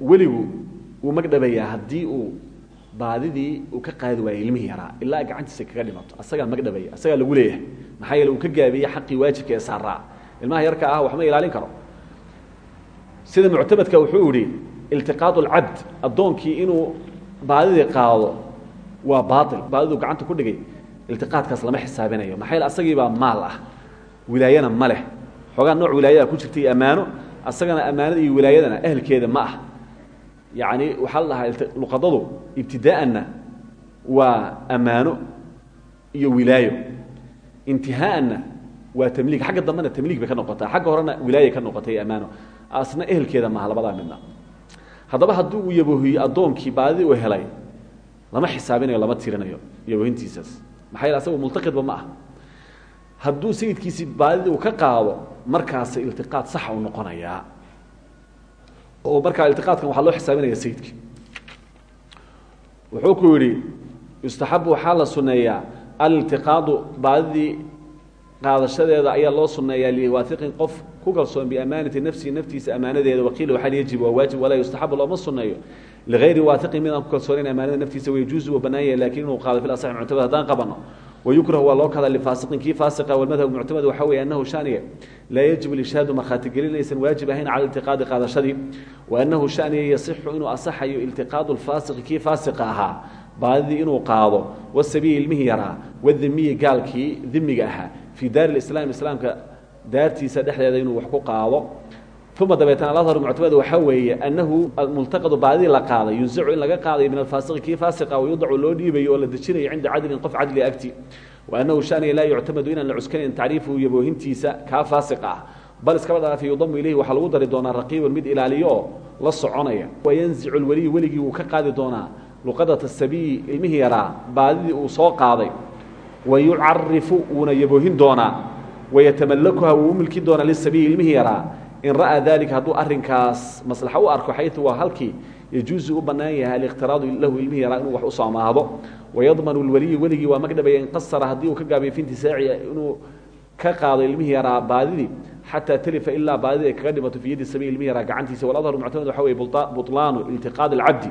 weligu wuu magdhabayaa haddii uu baadidii uu ka qaadi waayey ilmihii yaraa. Ilaa gacantiisa kaga dhimato. Asagaa magdhabaya asagaa lagu leeyahay. Maxaa yeele uu ka gaabiyey xaqii waajibka ee saaraa ilmaha yarka ah waxma ilaalin karo. Sida muctamadka wuxuu yihi iltiqaad اlcabd addoonkii inuu baadidii qaado waa baail baadiduu gacanta ku dhigay. Iltiqaadkaas lama xisaabinayo. Maxaa yeele asagiibaa maal ah. Wilaayana ma leh. Xoogaa nooc wilaayadaa ku jirta iyo ammaano asagana ammaanada iyo wilaayadana ehelkeeda ma ah yani waxaa la dhahaa luqadadu ibtidaa'anna waa ammaano iyo wilaayo. Intihaa'anna waa tamliig. Xagga dambena tamliig bay ka noqotaa. Xagga horena wilaaya ka noqotay ammaano. Asna ehelkeeda maaha labadaa midna. Haddaba haddii uu yaboohiyo addoonkii baadidii uu helay lama xisaabinayo lama tirinayo yaboohintiisaas. Maxaa yeele asaga multaqidba ma ah hadduu sayidkiisii baadidii uu ka qaado markaas iltiqaad saxa uu noqonayaa oo markaa iltiqaadkan waxaa loo xisaabinaya sayidki wuxuu ku yidhi yustaxabu waxaa la suneeyaa aliltiqaadu baadidii qaadashadeeda ayaa loo suneeyaa liwaaiqin qof ku kalsoon biamaanati nafsihi naftiisa ammaanadeeda. Waqiila waxaa yajib waa waajib walaa yustaxabu looma suneeyo ligayri waaiqin midaan ku kalsoonayn amaanada naftiisa wayajuuzu waa bannaan yahay laakiin inuu qaado fi asaxi muctamad haddaan wayukrahu waa loo kada lifaasiqin kii faasiqa walmadhab muctamad waxa weeye annahu shaniga laa yajibu lishaadu markhaatigelin inaysan waajib ahayn cala iltiqaadi qaadashadii wa annahu shaniga yasixu inuu asaxayo iltiqaadu lfaasiqi kii faasiqa ahaa baadidii inuu qaado wasabiyi ilmihii yaraa wadimiyi gaalkii dimiga ahaa fii daari lislaam islaamka daartiisa dhexdeeda inuu wax ku qaado uma dabeetana alahar muctamad waxaa weeye annahu multaqadu baadidii la qaaday yunsacu in laga qaadayo min alfaasiqi kii faasiqa wayudacu loo dhiibayo oo la dejinayo cinda cadlin qof cadli agti. Wa annahu shaniga laa yuctamadu inaan la cuskanayn tacriifuhu yaboohintiisa kaa faasiqa ah. Bal iskaba dhaafi yudamu ilayhi waxaa lagu dari doonaa raqiiban mid ilaaliyo oo la soconaya. Wayanzicu lweliy weligii wuu ka qaadi doonaa luqadata sabiyi ilmihii yaraa baadidii uu soo qaaday. Wayucarifu wuuna yaboohin doonaa. Waytamalakuha wuu u milkin doonaa lisabiyi ilmihii yaraa in ra'aa dalika hadduu arinkaas maslaxa u arko xayu waa halkii yajuusu u bannaan yahay aliqtiraadu lahu ilmihii yaraa inuu wax u soo amaahdo wayadmanu lweliyi weligii waa magdhabaya in qasara haddii uu ka gaabiyo fi intisaaci inuu ka qaado ilmihii yaraa baadidii xataa talifa ilaa baadidii ay dhimato fi yadi sabiil ilmihii yaraa gacantiisa. Waladharu muctamad waxa weye bulaanu iltiqaadi alcabdi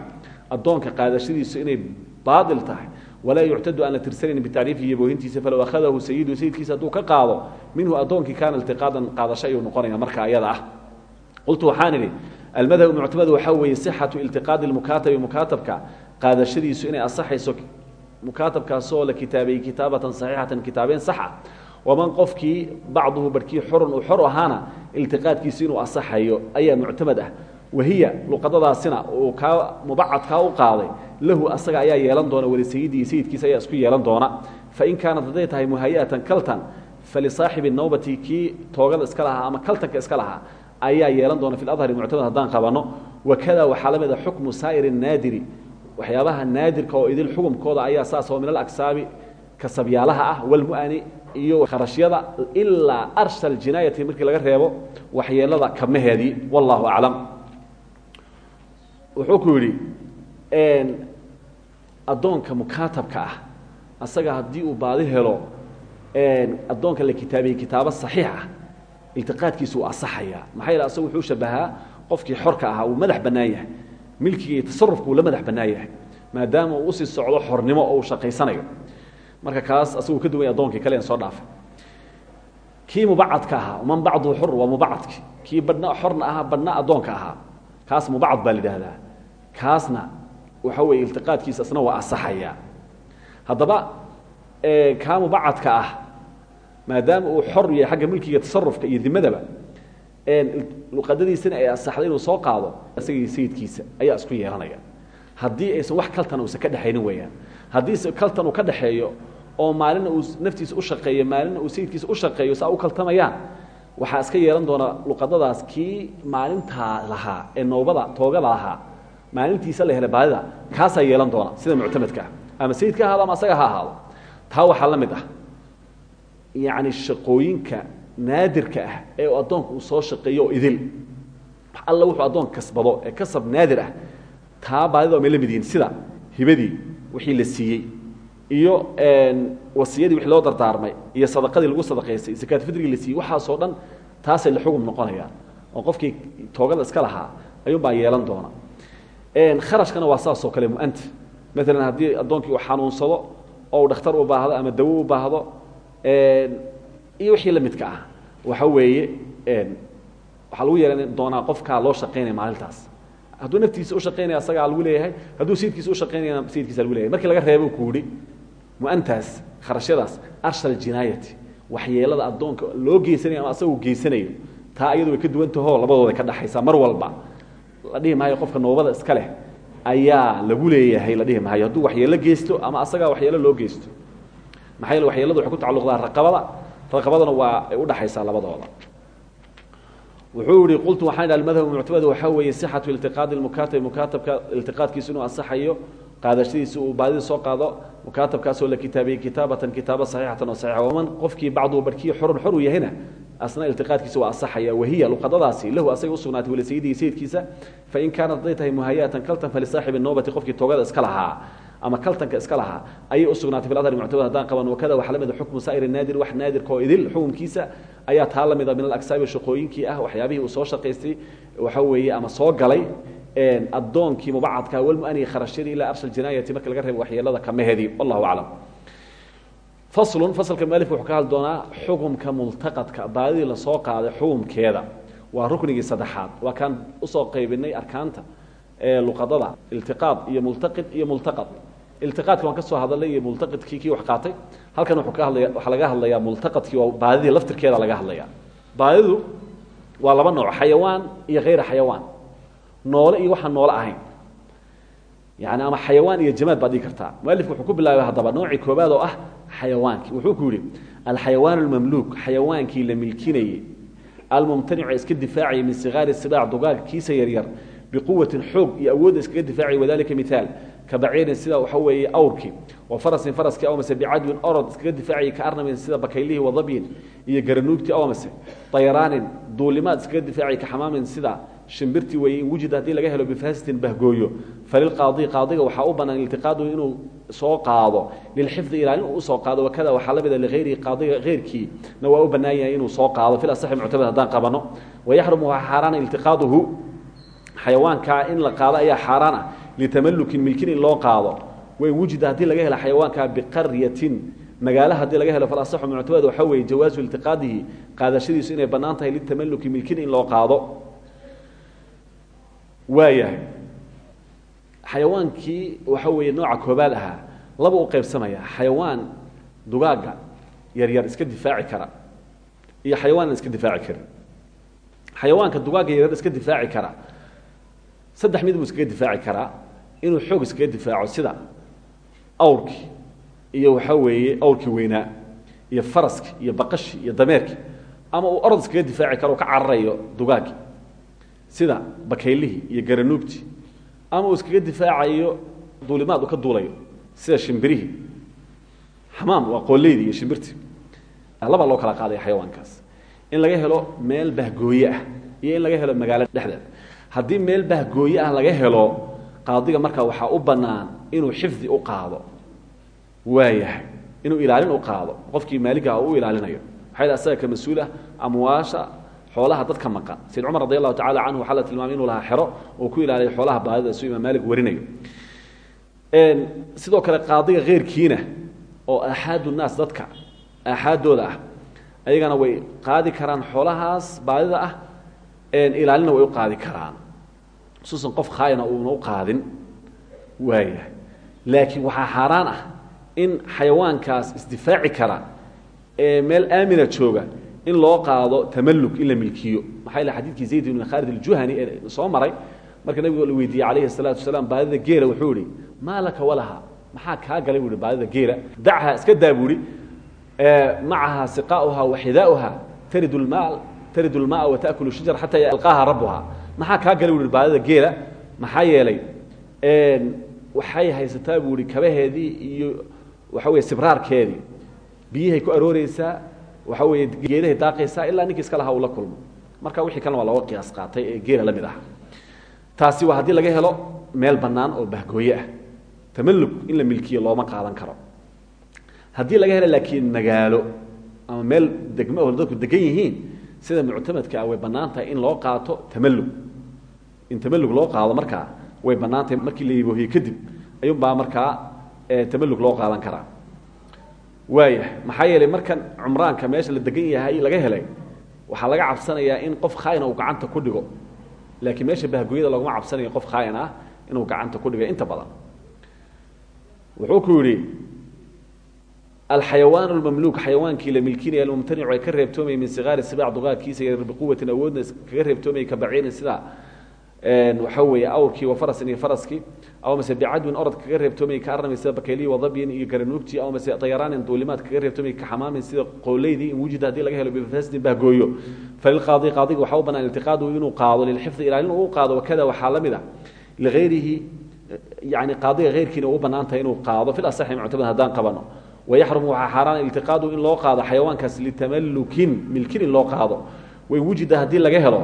addoonka qaadashadiisu inay baadil tahay walaa yuctadu aan la tirsanayn bitacriifihi yaboohintiisa falow akhadahu sayidu sayidkiisa hadduu ka qaado minhu addoonkii kaana iltiqaadan qaadasho ayuu noqonaya marka ayada ah qultu waxaan idhi almadhab muctamad waxaa weeye sixatu iltiqaadi lmukaatabi mukaatabka qaadashadiisu inay asaxayso mukaatabkaasoo la kitaabeeyey kitaabatan saxiixatan kitaabeen saxa waman qofkii bacduhu barhkii xurun uu xor ahaana iltiqaadkiisu inuu asaxayo ayaa muctamad ah wahiya luqadadaasina uu kaa mubacadkaa u qaaday lahu asaga ayaa yeelan doona weli sayidii sayidkiisa ayaa isku yeelan doona. Fain kaanat hadday tahay muhaya'atan kaltan falisaaxibi nowbati kii toogada iska lahaa ama kaltanka iska lahaa ayaa yeelan doona fi adhari muctamad haddaan qabanno. Wakada waxaa la mid a xukmu saa'iri naadiri waxyaabaha naadirka oo idil xukumkooda ayaa saas oo min alagsaabi kasabyaalaha ah walmu'ani iyo kharashyada ilaa arsha aljinaayati markii laga reebo waxyeelada kabmaheedii wallahu aclam wuxuu ku yidhi addoonka mukaatabka ah asaga haddii uu baadi helo addoonka la kitaabiyey kitaabo saxiix ah iltiqaadkiisu uu asaxayaa maxaa yeele asagu wuxuu shabahaa qofkii xorka ahaa uu madax bannaan yahay. Milkiga iyo tasarufka uu la madax bannaan yahay maadaama uu u sii socdo xornimo oo uu shaqaysanayo. Marka kaas asaguu ka duwanya adonkii kale en soo dhaafay. Kii mubacadka ahaa man bacduhu xur waa mubacadki kii badhna xorna ahaa badhna addoonka ahaa. Kaas mubacad baa la yidhaahdaa. Kaasna waxa weeye iltiqaadkiisa isna waa asaxaya. Haddaba kaa mubacadka ah maadaama uu xor yahay xagga milkiga tasarufka iyo dimadaba luqadadiisana ay asaxday inuu soo qaado isagii sayidkiisa ayaa isku yeelanaya. Haddii aysan wax kaltan uusan ka dhexaynin weeyaan. Haddiise kaltan uu ka dhaxeeyo oo maalina uu naftiisa u shaqeeyo maalina uu sayidkiisa u shaqeeyo saa u kaltamayaan waxaa iska yeelan doona luqadadaas kii lahaa ee noobada toogada lahaa maalintiisa la helay baadida kaasaa yeelan doona sida muctamadka ah. Ama sayidka ahaado ama asaga ha ahaado. Taa waxaa la mid ah yacni shaqooyinka naadirka ah ee uu soo shaqeeyo idil. Alla wuxuu addoonka kasbado ee kasab naadir ah. Taa baadida omay la mid sida hibadii wixii la siiyey iyo wasiyadii wixii loo dardaarmay iyo sadaqadii lagu sadaqaystay zakaat fidrigii la siiyey waxaasoo dhan taasay la xugum noqonayaan. Oo qofkii toogada iska lahaa ayuunbaa yeelan doona kharashkana waa saasoo kale muanta maalan haddii addoonkii uu xanuunsado oo dhakhtar u baahdo ama dawo u baahdo iyo wixii la midka ah waxa weeye waxaa lagu yeelan doonaa qofkaa loo shaqaynaya maalintaas. Hadduu naftiisa u shaqaynaya asagaa lagu leeyahay hadduu sayidkiisa u shaqaynayana sayidkiisa lagu leeyahay markii laga reebo ku muantaas kharashyadaas arshal jinaayati waxyeelada addoonka loo geysanayo ama asagu geysanayo taa iyadu way ka duwan tahoo labadooda ka dhaxaysaa mar walba la dhihi maayo qofka noobada iska leh ayaa lagu leeyahay la dhihi maayo. Hadduu waxyeelo geysto ama asagaa waxyeelo loo geysto maxaa yeele waxyeeladu waxay ku tacalluqdaa raqabada. Raqabadana waa ay u dhaxaysaa labadooda. Wuxuu yihi qultu waxaan idha almadhabu muctamad waxaa weeye sixatu iltiqaadi lmukaatabi mukaatabka iltiqaadkiisu inuu ansaxayo qaadashadiisa uu baadida soo qaado mukaatabkaasoo la kitaabiyey kitaabatan kitaaba saxiixatan oo saxiixa. Waman qofkii bacduu barhkii xorun xor uu yahayna asna iltiqaadkiisa waa ansaxaya wahiya luqadadaasi lahu asaga usugnaatay walisayidihi sayidkiisa fain kaanat hadday tahay muhayaatan kaltan falisaaxibi noobati qofkii toogada iska lahaa ama kaltanka iska lahaa ayay usugnaatay filadhari muctamad haddaan qaban wakada waxaa la mida xukmu saa'ir naadir wax naadirka oo idil xukumkiisa ayaa taa la mida min alagsaabi shaqooyinkii ah waxyaabihii uu soo shaqaystay waxa weeye ama soo galay addoonkii mubacadka walmuanihi kharashyadii ilaa arshal jinaayati marka laga reebo waxyeelada kamahedii wallahu aclam faslun fasalka mualifka wuxuu ka hadli doonaa xukumka multaqadka baadidii la soo qaaday xukumkeeda. Waa ruknigii saddexaad. Waa kaan u soo qaybinay arkaanta ee luqadada iltiqaad iyo multaqid iyo multaqad. Iltiqaadka waan ka soo hadalay iyo multaqidkii kii wax qaatay. Halkan wuxuu ka hadlaya waxaa laga hadlayaa multaqadkii waa baadidii laftirkeeda laga hadlaya baadidu waa laba nooc xayawaan iyo hayra xayawaan. Noole iyo waxaan noole ahayn. Yani ama xayawaan iyo jamaad baad dhigi kartaa. Mualifku wuxuu ku bilaabay haddaba noocii xayawaankii wuxuu ku yidhi alxayawaan almamluuk xayawaankii la milkinayey almumtanicu iska difaacayay min sigaari sibaac dugaag kiisa yaryar biquwatin xoog iyo awoodda iskaga difaacaya wadalika miaal ka baciirin sida waxa weeye awrkii wa farasin faraskii awmase bicadwin orod iskaga difaacayay ka arnamin sida bakaylihii wadabyin iyo garanuugtii awmase dayaraanin duulimaad iskaga difaacayay ka xamaamin sida shimbirtii weeye in wujida haddii laga helo bifaasitin bahgooyo falilqaadi qaadiga waxaa u bannaan iltiqaadu inuu soo qaado lilxifdi ilaalin uu u soo qaado wakada waxaa la mida ligayrihi qaadiga heyrkii na waa u bannaan yahay inuu soo qaado fil asaxi muctamad haddaan qabano. Wayaxrumu waxaa xaaraana iltiqaaduhu xayawaankaa in la qaado ayaa xaaraan ah litamalukin milkin in loo qaado. Wain wujida haddii laga helo xayawaankaa biqaryatin magaalo haddii laga helo fal asaxu muctamad waxaa weeye jawaazu iltiqaadihi qaadashadiisu inay bannaan tahay litamaluki milkin in loo qaado waayahay. Xayawaankii waxa weeye nooca koobaad ahaa laba u qaybsamaya xayawaan dugaagga yaryar iska difaaci kara iyo xayawaan aan iska difaaci karin. Xayawaanka dugaagga yaryar iska difaaci kara saddex mid buu iskaga difaaci karaa inuu xoog iskaga difaaco sida awrkii iyo waxa weeye awrkii weynaa iyo faraski iyo baqashi iyo dameerkii ama uu orod iskaga difaaci karo ka cararayo dugaaggii sida bakaylihii iyo garanuugtii ama iskaga difaacayo duulimaad uu ka duulayo sida shimbirihii xamaam waa qooleydii iyo shimbirtii labaa loo kala qaadaya xayawaankaas. In laga helo meel bahgooye ah iyo in laga helo magaalo dhexdeeda. Haddii meel bahgooye ah laga helo qaadiga markaa waxaa u bannaan inuu xifdi u qaado. Waayahay inuu ilaalin u qaado. Qofkii maaligaha u ilaalinayo. Waxay asaga ka ah amwaasha xoolaha dadka maqan sayd cumar radi allahu tacala canhu waxaa la tilmaamay inuu oo ku ilaaliya xoolaha baadida suu imaam maalik warinayo. Sidoo kale qaadiga keyrkiina oo aaxaadu naas dadka aaxaadooda ah ayagana way qaadi karaan xoolahaas baadida ah ilaalina way qaadi karaan. Husuusan qof khaayana uuna u qaadin. Waayahay laakiin waxaa xaaraan ah in xayawaankaas isdifaaci kara ee meel aamina jooga in loo qaado tamaluk in la milkiyo. Maxaa yele xadidkii zayd ibn khaalid aljuhani ee soo maray marka nabigu la weydiiyey calayhi الsalaatu wasalaam baadida geela wuxuu ihi maa laka walaha maxaa kaa galay? Bu hi baadida geela dachaa iska daa bu ihi macaha siqaauha wa xidaauha tarid lmaal tarid lmaa wataakulu shajar xataa yalqaaha rabuha maxaa kaa galay? Bu hi baadida geela maxaa yeelay waxay haysataa bu ihi kabaheedii iyo waxa weeye sibraarkeedii. Biyahay ku arooreysaa waxa weeye geedahay daaqaysaa ilaa ninkii iska lahaa uu la kulmo. Marka wixii kalena waa looga qiyaas qaatay ee geela la mid ah. Taasi waa haddii laga helo meel bannaan oo bahgooye ah. Tamallug in la milkiyo looma qaadan karo. Haddii laga helo laakiin magaalo ama meel degmo oo dadku degan yihiin sida muctamadka ah way bannaan in loo qaato tamallug. In tamallug loo qaado markaa way bannaan markii la yiboohiye kadib ayuunbaa markaa tamallug loo qaadan karaa waaya maxaa yeelay markan cumraanka meesha la degan yahay laga helay waxaa laga cabsanayaa in qof khaaina uu gacanta ku dhigo. Laakiin meesha bahgooyada loogama cabsanayo qof khaain ah inuu gacanta ku dhigo inta badan. Wuxuu ku yidhi alxayawaan lmamluuk xayawaankii la milkinaya almumtanicu ay ka reebtoomaya min sigaari sibac dugaagkiisa yar biquwatin awoodna kaga reebtoomaya ka baciirin sida waxa weeye awrkii wa farasin iyo faraskii aw mase bicadwin orod kaga reebtoomaya ka arnami sida bakayliyi wadabyin iyo garanuugtii aw mase dayaraanin duulimaad kaga reebtoomaya ka xamaamin sida qowleydii in wujida haddii laga helo bifasidin bahgooyo falilqaadi qaadiga waxaa u banaan iltiqaadu inuu qaado lilxifdi ilaalin uu qaado wakada waxaa la mid a ligayrihi yani qaadiga heyrkiina u bannaan tahay inuu qaado fi asaxi muctamad haddaan qabano wayaxrumu waxaa xaaraan iltiqaadu in loo qaado xayawaankaas litamalukin milkin in loo qaado wain wujida haddii laga helo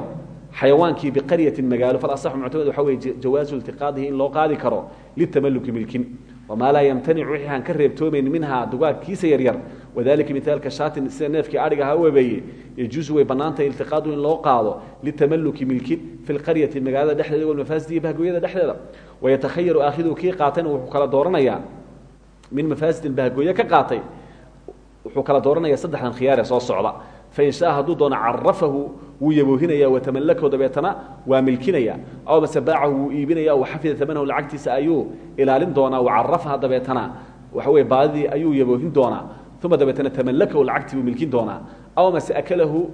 xayawaankii biqaryatin magaalo falasaxu muctamad waxa weye jawaazu iltiqaadihi in loo qaadi karo litamaluki milkin wamaa laa yamtanicu wixii aan ka reebtoomayn minhaa dugaagkiisa yaryar wadalika mithaalka shaatin sida neefkii adhiga ha u ebeeye yajuusu way bannaantahay iltiqaadu in loo qaado litamaluki milkin fi lqaryati magaalada dhexdeeda walmafaasidi bahgooyada dhexdeeda wayatakhayaru aakhiduhu kii qaatayna wuxuu kala dooranayaa min mafaasidin bahgooye ka qaatay wuxuu kala dooranaya saddexdan khiyaar ee soo socda fain shaa hadduu doono carafahu wuu yaboohinaya watamallakahu dabeetana waa milkinaya. Aw mase baacahu wuu iibinaya wa xafida amanahu lacagtiisa ayuu ilaalin doonaa wacarafaha dabeetana. Waxa weye baadidii ayuu yaboohin doonaa. Uma dabeetana tamallakahu lacagtii buu milkin doonaa. Aw mase akalahu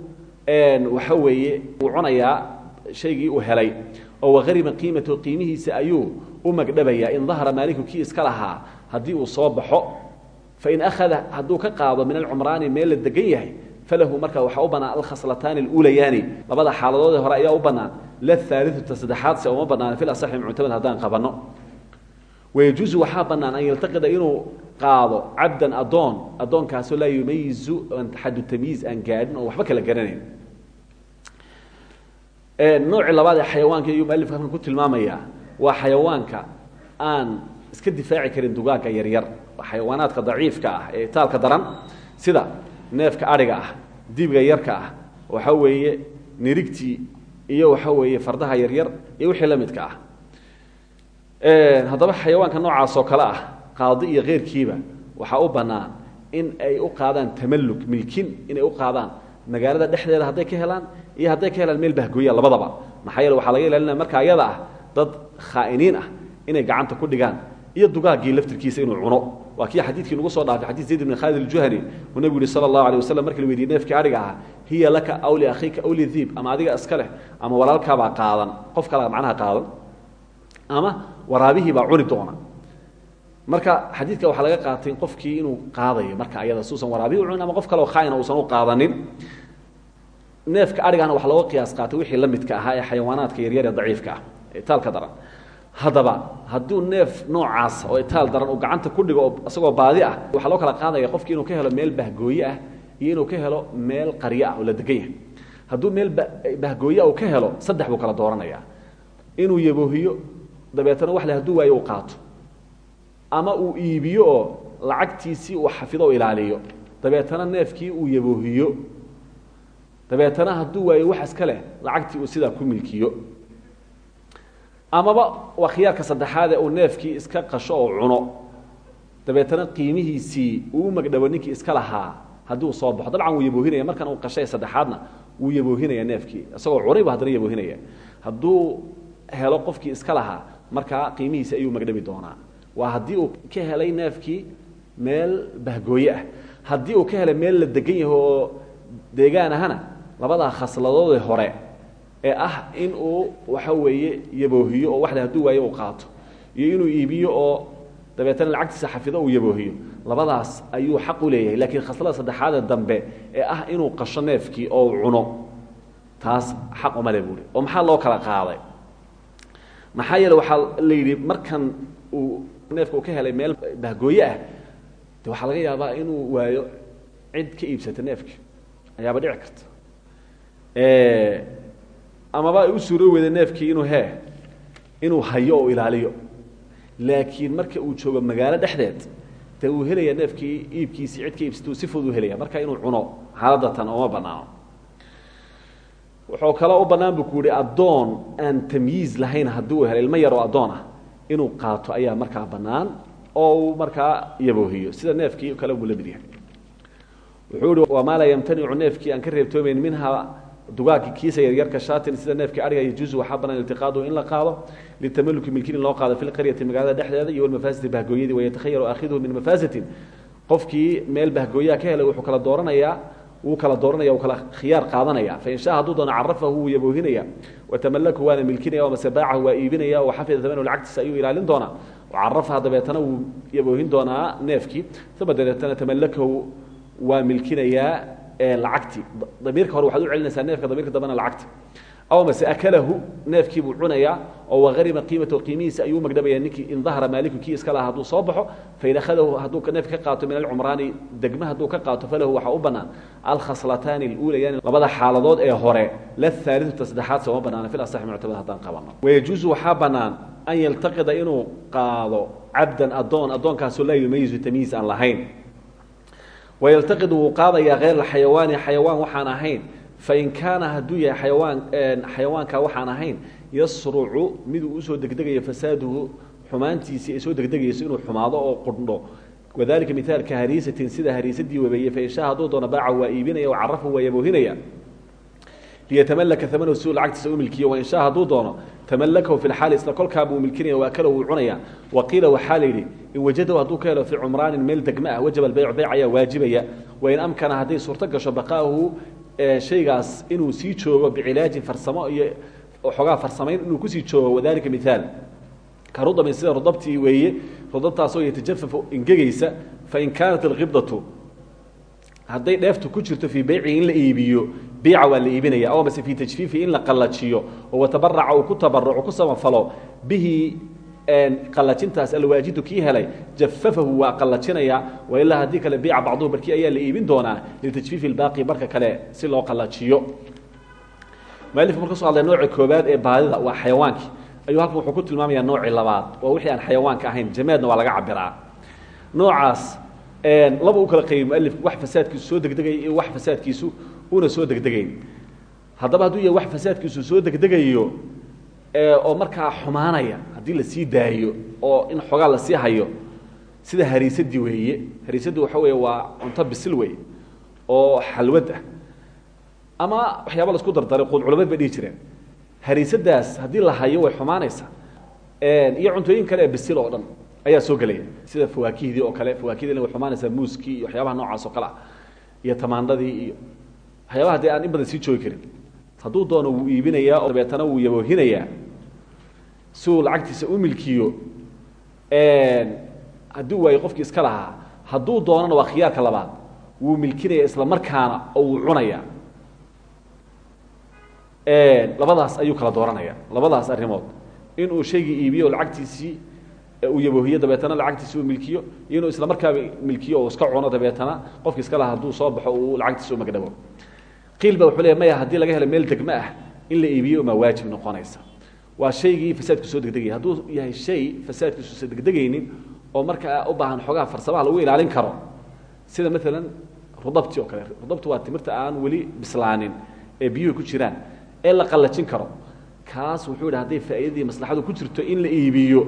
waxa weeye wuu cunayaa shaygii uu helay. Oo wahariba qiimatahu qiimihiisa ayuu u magdhabayaa. In dahara maaliku kii iska lahaa haddii uu soo baxo fain akhada hadduu ka qaado min alcumraani meel la degan yahay falahu marka waxaa u bannaan alkhaslataani aluulayaani labada xaaladood ee hore ayaa u bannaan lahaaliuta saddexaad se uma bannaan fi asaxi muctamad haddaan qabanno. Wayajuusu waxaa bannaan an yaltaqida inuu qaado cabdan adoon addoonkaasoo laa yumayizu xadu tamyiiz aan gaadhin oo waxba kala garanayn. Noocii labaad ee xayawaanka iyuu mualifka ku tilmaamayaa. Waa xayawaanka aan iska difaaci karin dugaagga yaryar. Waa xayawaanaadka daciifka ah ee taalka daran. Sida neefka adhiga ah dibiga yarka ah waxa weeye nirigtii iyo waxa weeye fardaha yaryar iyo wixii la midka ah. Haddaba xayawaanka noocaas oo kale ah qaadi iyo keyrkiiba waxaa u bannaan in ay u qaadaan tamalluk milkin inay u qaadaan magaalada dhexdeeda hadday ka helaan iyo hadday ka helaan meel bahgooya labadaba. Maxaa yeele laga ilaalinaya marka ayada ah dad khaa'iniin ah inay gacanta ku dhigaan iyo dugaaggii laftirkiisa inuu cuno waa kii xadiidkii nagu soo dhaafay xadiid zayd ibn khaalid aljuhani. Uu nebigu yihi sala allahu alay wasalam markii la weydiye neefkii adhiga ahaa hiya laka aw liakhiika aw lidiib ama adiga iska leh ama walaalkaabaa qaadan. Qof kalaa macnaha qaadan. Ama waraabihii baa cuni doona. Marka xadiidka waxaa laga qaatay qofkii inuu qaadayo marka ayada suusan waraabihi u cunin ama qof kaleoo khaaina uusan u qaadanin. Neefka adhigana waxaa looga qiyaas qaatay wixii la midka ahaa ee xayawaanaadka yaryar ee daciifka ah ee taalka daran haddaba hadduu neef noocaas oo itaal daran uu gacanta ku dhigo oo isagoo baadi ah waxaa loo kala qaadaya qofkii inuu ka helo meel bahgooye ah iyo inuu ka helo meel qaryo ah oo la degan yahay hadduu meel bahgooye uu ka helo saddex buu kala dooranaya inuu yaboohiyo dabeetana wax le haduu waayo uu qaato. Ama uu iibiyo oo lacagtiisii uu xafido o ilaaliyo. Dabeetana neefkii uu yaboohiyo. Dabeetana hadduu waayo wax iska lacagtii uu sidaa ku milkiyo amaba waa khiyaarka saddexaad ee uu neefkii iska qasho oo cuno. Dabeetana qiimihiisii uu u magdhabo ninkii iska lahaa haddii uu soo baxo. Dabcan wuu yaboohinaya markan uu qashay saddexaadna wuu yaboohinaya neefkii isagoo cunayba haddana yaboohinaya. Hadduu helo qofkii iska lahaa markaa qiimihiisi ayuu magdhabi doonaa. Waa haddii uu ka helay neefkii meel bahgooye ah. Haddii uu ka helay meel la degan yaho oo deegaan ahana labadaa khasladoodee hore ee ah in uu waxa weeye yaboohiyo oo waxle hadduu waayo qaato iyo inuu iibiyo oo dabeetana lacagtiisa xafido uu yaboohiyo. Labadaas ayuu xaq u leeyahay laakiin khaslada saddexaadee dambe ee ah inuu qasho neefkii oo cuno taas xaq uma le oo maxaa loo kala qaaday? Maxaa yeele waxaa la yidhi markan uu neefka ka helay meel bahgooye ah de laga yaabaa inuu waayo cid ka iibsata neefki ayaaba dhici karta amaba ay u suuroo weyda neefkii inuu hee inuu hayo ilaaliyo. Laakiin marka uu joogo magaalo dhexdeed de uu helaya neefkii iibkiisii cid ka si fudud u helaya marka inuu cuno xaaladda tan banaano wuxuu kaloo u bannaan bu ku yihi aan tamyiiz lahayn haddii helo ilmo yar oo addoon ah inuu qaato ayaa markaa bannaan oo uu markaa yaboohiyo. Sida neefkii kale buu la wuxuu ihi wamaa laa yamtanicu neefkii aan ka reebtoomayn minha dugaagii kiisa yaryarka shaatin sida neefkii ariga yajuuzu waxaa banaan iltiqaaduhu in la qaado litamaluki milkin in loo qaado fi lqaryati magaalada dhexdeeda iyo walmafaasidi bahgooyadii wayatakhayaru aakhiduhu min mafaasitin. Qofkii meel bahgooyaha ka helay wuxuu kala dooranayaa wuu kala dooranaya kala khiyaar qaadanaya. Fain shaa hadduu doono carafahu wuu yaboohinaya. Watamalaku waana milkinaya mase baacahu waa iibinaya oo xafida tamanu lacagtiisa ayuu ilaalin doonaa. Carafaha dabeetana wuu yaboohin doonaa neefkii. Uma dabeetana tamalakahu waa milkinayaa lacagtii damiirka hore waxaad u celinaysaa neefka damiirka dambena lacagta aw mase akalahu neefkii buu cunayaa oo waharima qiimatahu qiimihiisa ayuu magdhabaya ninkii in dahara maaliku kii iska laha hadduu soo baxo fain akhadahu hadduu neefka ka qaato min alcumraani degma hadduu ka qaato falahu waxaa u bannaan. Alkhaslataani aluulayani labada xaaladood ee hore lahaaliuta saddexaad sooma banaana fi asaxi muctamad haddaan qabano wayajuusu waxaa bannaan an yaltaqida inuu qaado cabdan addoon addoonkaasoo laa yumayizu tamyiis aan lahayn wayaltaqid wuu qaadayaa hayr alxayawaani xayawaan waxaan ahayn fain kaana hadduu yahay xayawaan xayawaanka waxaan ahayn yasrucu miduu u soo degdegayo fasaaduhu xumaantiisii ay soo degdegayso inuu xumaado oo qudho wadalika mithaalka hariisatin sida hariisadii wabeeye fain shaa hadduu doono baacahu waa iibinaya o carafahu waa yaboohinaya liyatamalaka amanahu si uu lacagtiisa u milkiyo wain shaa hadduu doono tamalakahu fi lxaali isla kolkaabuu milkinaya waakalahu wuu cunaya waqiila waxaa la yidhi in wajadahu hadduu ka helo fii cumraanin meel degma ah wajaba albayc beyc ayaa waajibaya. Wain amkana hadday suurto gasho baqaahu shaygaas inuu sii joogo bicilaajin farsamo iyo xoogaa farsamayn inuu ku sii joogo wadalika mihaal ka rudamin sida rudabtii weeye rudabtaasoo yatajafafu ingegaysa fain kaanat alkhibdatu hadday dheeftu ku jirto fii beycihi in la iibiyo biica waa la iibinaya. Aw mase fii tajfiifi in la qallajiyo oo watabaraca uu ku tabaruco ku samafalo bihi qallajintaas alwaajidu kii helay jafafahu waa qallajinaya. Wailaa haddii kale biica bacduhu barkii ayaa la iibin doonaa litajfiifi lbaaqi barka kale si loo qallajiyo. Mualifku marka so hadlay nooca koobaad ee baadida waa xayawaankii ayuu halkan wuxuu ku tilmaamayaa noocii labaad. Waa wixii aan xayawaanka ahayn jamaadna waa laga cabiraa noocaas laba u kala qaybi mualifku wax fasaadkiisu soo degdegaya iyo wax fasaadkiisu una soo degdegayn haddaba hadduu yahay wax fasaadkiisu soo degdegayo oo markaa xumaanaya haddii la sii daayo oo in xoogaa la sii hayo sida hariisadii weeye. Hariisadii waxa weeye waa cunto bisil wey oo xalwad ah. Ama waxyaaba la isku dardaray quud culamad bay dhihi jireen. Hariisadaas haddii la hayo way xumaanaysaa. Iyo cuntooyin kale bisil oo dhan ayaa soo gelaya. Sida fawaakihdii oo kale fawaakihdina way xumaanaysaa muuskii waxyaabaha noocaas oo kale ah iyo tamaandadii iyo waxyaabaha dee aan in badan sii joogi karin hadduu doono wuu iibinayaa oo dabeetana wuu yaboohinayaa. Si uu lacagtiisa u milkiyo haddii qofkii iska lahaa hadduu doonana waa khiyaarka labaad. Wuu milkinaya isla markaana oo wuu cunaya labadaas ayuu kala dooranaya labadaas arrimood. Inuu shaygii iibiyo lacagtiisii uu yaboohiyo dabeetana lacagtiisi uu milkiyo iyo inuu isla markaaba milkiyo oo iska cuno dabeetana qofkii iska lahaa hadduu soo baxo uu lacagtiisa magdhabo qiil ba wuxuu leeya maya haddii laga helo meel degmo ah in la iibiyo maa waajib noqonaysa. Waa shaygii fasaadku soo degdegaya hadduu yahay shay fasaadkiisu soo degdegaynin oo markaa u baahan xoogaha farsamaha lagu ilaalin karo sida maalan rudabti oo kale. Rudabtu waa timirta aan weli bislaanin ee biyuhu ku jiraan ee la qallajin karo. Kaas wuxuu yidhi hadday faa'iidadii maslaxadu ku jirto in la iibiyo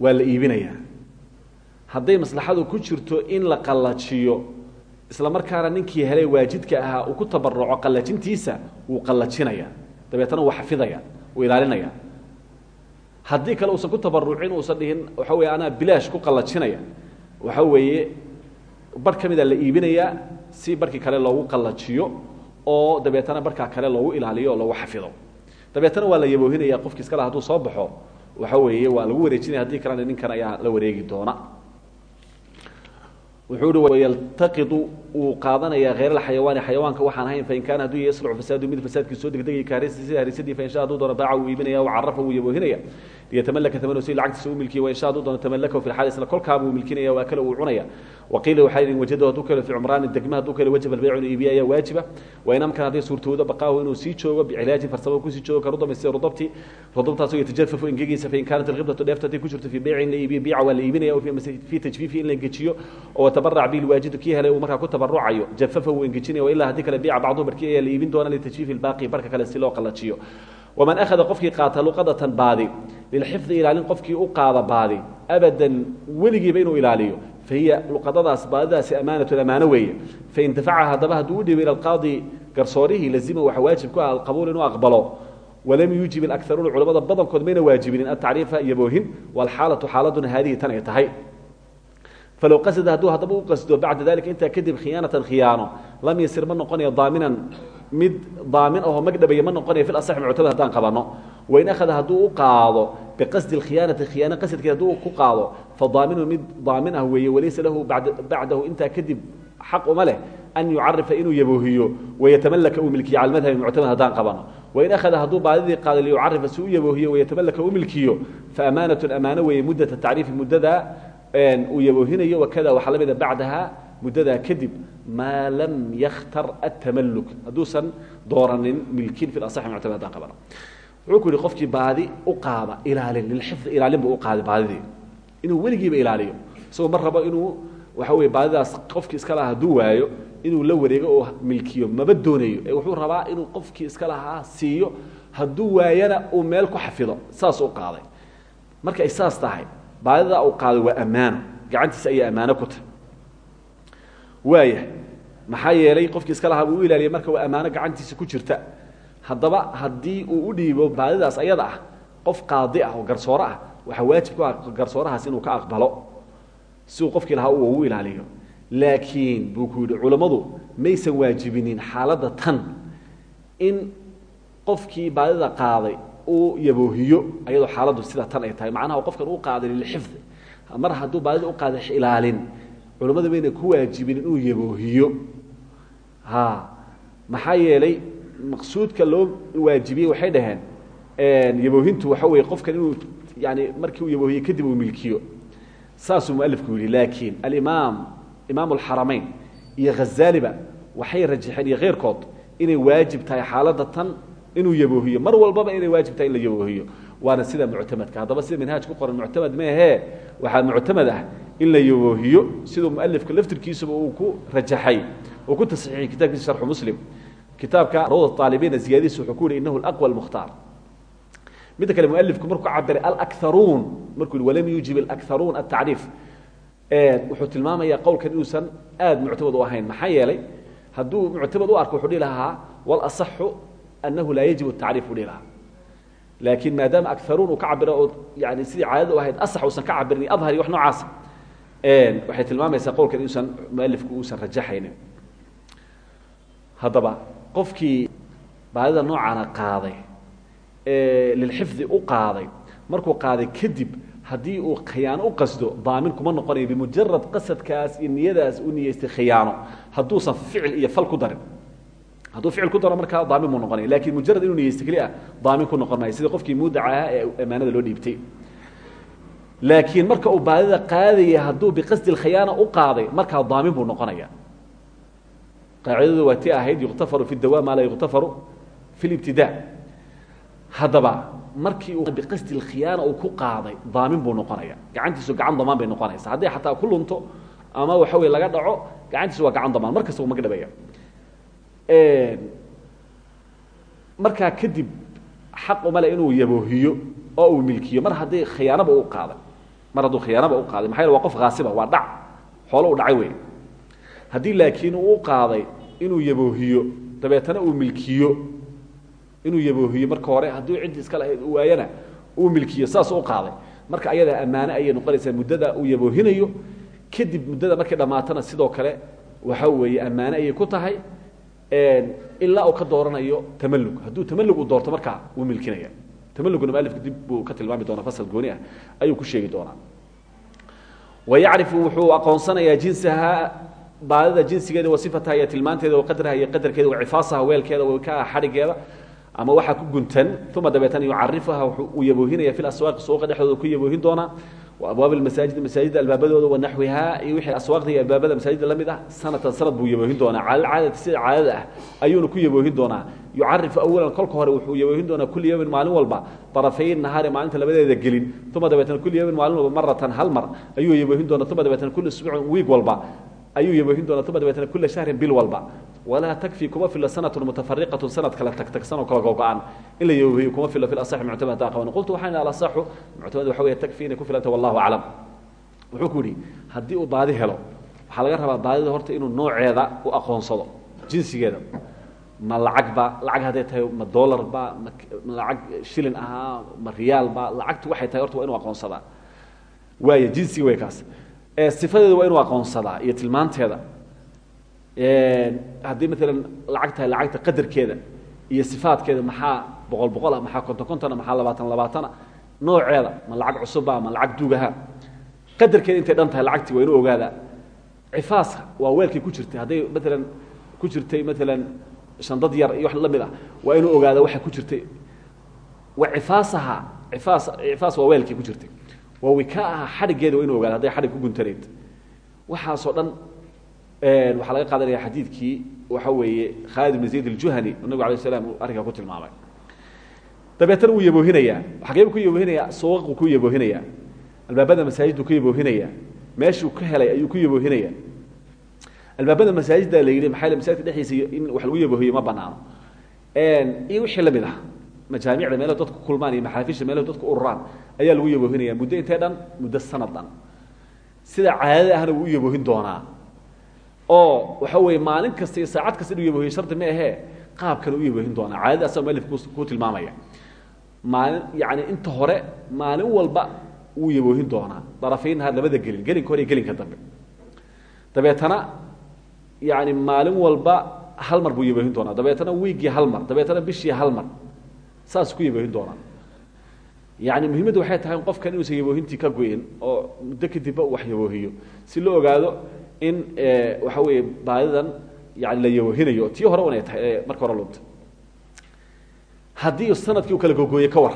waa la iibinayaa. Hadday maslaxadu ku jirto in la qallajiyo isla markaana ninkii helay waajidka ahaa uu ku tabaruco qallajintiisa wuu qallajinaya dabeetana wuu xafidaya wuu ilaalinaya. Haddii kale uusan ku tabarucin uusan dhihin waxa weeye anaa bilaash ku qallajinaya waxa weeye bar ka mida la iibinayaa si barkii kale loogu qallajiyo oo dabeetana barkaa kale loogu ilaaliyo oo loogu xafido. Dabeetana waa la yaboohinaya qofkii iska laha haduu soo baxo waxa weeye waa lagu wareejinaya haddii kalena ninkan ayaa la wareegi doona wuxuu hi wayaltaqidu wuu qaadanayaa hayr alxayawaani xayawaanka waxaan ahayn fain kaana hadduu yaslucu fasaadu mid fasaadkii soo degdegaya kaarisi sida harisadii fain sha haduu doono baaca wuu iibinaya wa carafa wuu yaboohinaya liyatamallaka tamanu si lacagtiisa u milkiya wa insha hadduu doono tamallakahu fi lxaal isla kolkaabuu milkinaya waa kale uu cunaya waqiila waxaa yidhi wajadahu hadduu kale fi cumraani degma hadduu kale wajaba albaycu inuu iibiya ayaa waajiba wain amkan haddii suurtoodo baqaahu inuu sii joogo bicilaajin farsamo ku sii joogo ka rudami sida rudabti rudabtaasoo yatajafafu ingegeysa fain kaanat alkhibdatu dheefta haddii ku jirto fi beyci in la iibiyo biica waa la iibinaya o fi tajfiifi in la engejiyo oo watabarac bihi lwaajidu kii helay uu markaa ku tabarucayo jafafa wuu engejinaya wa ilaa haddii kale biica bacduhu barkii ayaa la iibin doona litajfiifi lbaaqi barka kale si loo qallajiyo waman akhada qofkii qaata luqadatan baadi lilxifdi ilaalin qofkii u qaada baadi abadan weligiiba inuu ilaaliyo fahiya luqadadaas baadidaasi amaanatun amaano weeye fain dafacaha haddaba hadduu u dhiibo ila alqaadi garsoorihii lazima waxa waajib ku ah alqabuul inuu aqbalo walam yuujib alakharuuna culamada badankood mayna waajibinin atacriifa yaboohin walxaalatu xaaladuna haadihi tan ay tahay falow qasada hadduu haddaba u qasdo bacda dalika intaa kadib khiyaanatan khiyaano lam yasir ma noqonayo daaminan mid daamin ahoo magdhabaya ma noqonayo fi asaxi muctamad haddaan qabanno wain akhada hadduu u qaado biqasdi alkhiyaanati khiyaano qasadkeed hadduu ku qaado fa daaminun mid daamin ah weeye walaysa lahu bacdahu intaa kadib xaq uma leh an yucarifa inuu yaboohiyo wayatamalaka uu milkiyo cala madhabi muctamad haddaan qabanno wain akhada hadduu baadidii qaado liyucarifa si u yaboohiyo wayatamalaka u milkiyo fa amaanatun amaano weeye muddata tacriifi muddada uu yaboohinayo wakada waxaa la mida bacdaha muddadaa kadib maa lam yakhtar atamaluk hadduusan dooranin milkin fi asaxi muctamad haddaan qabano. Wuxuu ku yihi qofkii baadi u qaada ilaalin lilxifdi ilaalin buu u qaaday baadidii. Inuu weligiiba ilaaliyo. Isagoo mar rabo inuu waxa weye baadidaas qofkii iska lahaa hadduu waayo inuu la wareego oo milkiyo maba doonayo. Ee wuxuu rabaa inuu qofkii iska lahaa siiyo hadduu waayana uu meel ku xafido. Saas u qaaday. Marka ay saas tahay baadidaa uu qaaday waa ammaano. Gacantiisa ayaa ammaano ku tahy waaya maxaa yeelay qofkii iska lahaa buu u ilaaliyay marka waa ammaano gacantiisa ku jirta. Haddaba haddii uu u dhiibo baadidaas ayada ah qof qaadi ah oo garsoore ah waxaa waajib ku ah garsoorahaas inuu ka aqbalo. Si qofkii lahaa ugu ilaaliyo. Laakiin buu ku yidhi waajibinin xaaladda tan in qofkii baadida qaaday uu yaboohiyo ayadoo xaaladdu sida tan ay tahay. Macnaha qofkan uu qaaday lilxifdi. Mar hadduu baadida u qaaday ilaalin culammada mayna ku waajibin inuu yaboohiyo. Maxaa yeelay maqsuudka loo waajibiyey waxay dhaheen yaboohintu waxa weeye qofkan inuu yani markii uu yaboohiye kadib uu milkiyo. Saasuu mualifku yidhi laakiin alimaam imaam alxaramayn iyo ghazaaliba waxay rajaxeen iyo keyrkood inay waajib tahay xaaladda tan inuu yaboohiyo. Mar walbaba inay waajib tahay in la yaboohiyo. Waana sida muctamadka haddaba sida manhaaj ku qoran muctamad meahee waxaa muctamad ah in la yaboohiyo siduu mualifka laftirkiisuba uu ku rajaxay uu ku tasxiixiyey kitabkiisa sharxu muslim. Kitaabka rawda aalibiina ziyadiisa wuxuu ku yihi inahu alaqwa almukhtaar. Midda kale mualifku markuu cabiray alakaruun markuu yihi walam yuujib alakaruun atacriif wuxuu tilmaamayaa qowlkan inuusan aad muctamad u ahayn. Maxaa yeelay hadduu muctamad u arko wuxuu dhihi lahaa walasaxu anahu laa yajib tacriif u dhihi lahaa. Laakiin maadaama akaruun uu ka cabiro oo yani sidii caadada u ahayd asax uusan ka cabirin iyo adhar iyo wax noocaasa waxay tilmaamaysaa qowlkan inuusan mualifku uusan rajaxaynin haddaba qofkii baadida noocaana qaaday lilxifdi u qaaday markuu qaaday kadib haddii uu khiyaano u qasdo daamin kuma noqonayo bimujarad qasadkaas iyo niyadaas u niyeystay khiyaano. Hadduusan ficil iyo fal ku darin. Hadduu ficil ku daro markaa daamin buu noqonaya laakiin mujarad inuu niyeysta keli ah daamin ku noqon maayo sida qofkii muudaca ahaa ee ammaanada loo dhiibtay laakiin marka uu baadida qaadaya hadduu biqasdi lkhiyaana u qaaday markaa daamin buu noqonaya qaacidadu waa ti ahayd yuqtafaru fi dawa maa laa yuqtafaru fi libtida haddaba markii uu biqasdi lkhiyaana uu ku qaaday daamin buu noqonaya gacantiisu gacan damaan bay noqonaysa hadday xataa ku lunto ama waxa wey laga dhaco gacantiisu waa gacan damaan. Mar kasta uu magdhabaya markaa kadib xaq uma le inuu yaboohiyo oo uu milkiyo. Mar haddii khiyaanaba u qaaday mar hadduu khiyaanaba u qaaday. Yele waa qof khaasiba waa dhac. Xoolo u dhacay wey haddii laakiin uu u qaaday inuu yaboohiyo dabeetana uu milkiyo. Inuu yaboohiyo marka hore hadduu ciddii iska lahayd u waayana uu milkiyo. Saas u qaaday. Marka ayadaa ammaane ayay noqonaysaa muddada uu yaboohinayo. Kadib muddada markay dhammaatana sidoo kale waxa weeye ammaane ayay ku tahay ilaa uu ka dooranayo tamalug hadduu tamalug uu doorto markaa wuu milkinaya tamaluguna mualifka dib buu ka tilmaami doonaa fasal gooni ah ayuu ku sheegi doonaa. Wayacrifu wuxuu aqoonsanayaa jinsaha baadida jinsigeeda wa sifataha iyo tilmaanteeda qadraha iyo qadarkeeda wa cifaasaha weelkeeda wikaaha xadhigeeda ama waxaa ku guntan uma dabeetana yucarifuha uu yaboohinaya fi aswaaqi suuqa dhexdooda ku yaboohin doonaa wa abwaab masaajid masaajidda albaabadooda wanaxwihaa iyo wixii aswaaqda iyo albaabada masaajidda la mid ah sanatan sanad buu yaboohin doonaa. Cala alcaadati sida caadada ah ku yaboohin doonaa yucarifu awalan kolka hore wuxuu yaboohin doonaa kulli yawmin maalin walba darafay nahaari maalinta labadeeda gelin uma dabeetana kulli yawmin maalin walba maratan hal mar ayuu yaboohin doonaa uma dabeetana kulli usbuucin wiig walba ayuu yaboohin doonaa uma dabeetana kula shahrin bil walba walaa takfi kuma filo sanatun mutafariqatun sanad kala tagtagsan oo kala gogo-an in la yaboohiyo kuma filo fi asaxi muctamad haddaan qaban qultu waxaan alasaxu muctamad waxa weeye takfi inay ku filanta wallahu aclam wuxuu ku waxaa laga rabaa baadida horta inuu nooceeda u aqoonsado jinsigeeda ma lacag ba lacag hadday tahay ma dollar ba ma lacag shilin ahaa ma riyaal ba lacagtu waxay tahay horta waa inuu aqoonsadaa. Waaya jinsiga way kaas. Sifadeeda waa inuu aqoonsadaa iyo tilmaanteeda. Haddii maalan lacag tahay lacagta qadarkeeda iyo sifaadkeeda maxaa boqol boqol ah maxaa konton kontona maxaa labaatan labaatana nooceeda ma lacag cusubba ma lacag duugaha qadarkeeda intay dhan tahay lacagtii waa inuu ogaadaa. Cifaaska waa weelkay ku jirtay. Hadday maalan ku jirtay maalan shandad yar iyo wax la mid ah waa inuu ogaada waxa ku jirtay. Wa cifaasaha ifaas cifaas waa weelkay ku jirtay. Waa wikaaha xadhigeeda waa inu ogaada hadday xadhig ku guntanayd. Waxaasoo dhan waxaa laga qaadanaya xadiidkii waxa weeye khaalid ibn zayd aljuhani oo nabig alay slam uu arrinkaa ku tilmaamay. Dabeetana wuu yaboohinayaa xageebu ku yaboohinayaa suuqu ku yaboohinayaa albaabada masaajiddu ku yaboohinayaa meeshuu ka helay ayuu ku yaboohinayaa albaabada masaajidda la yidhi maxaa masaajidka dhexdiisa in wax lagu yaboohiyo ma banaano. Iyo wixii la mid ah majaamicda meelo dadku kulmaan iyo maxaafisha meelo dadku ururaan ayaa lagu yaboohinaya muddo intee dhan muddo sanad sida caadada ahna wuu u yaboohin doonaa. Oo waxa weeye maalin kasta iyo saacad kasta inuu yaboohiyo shardi ma ahee qaabkana u yaboohin doonaa. Caadadaasa mualif ku tilmaamaya. Maalin yani inta hore maalin walba wuu yaboohin doonaa. Darafaynha labada gelin gelinka hore iyo gelinka dambe. Dabeetana yani maalin walba hal mar buu yaboohin doonaa. Dabeetana wiiggii hal mar dabeetana bishii hal mar. Saas ku yaboohin doonaa yani muhimaddu waxay tahay qofkan inuusan yaboohintii ka go-in oo muddo kadibba wax yaboohiyo. Si loo ogaado in waxa weeye baadidan yani la yaboohinayo. Tii hore unay tahay ee marka hore lunta haddii sannadkii u kala gogooye ka war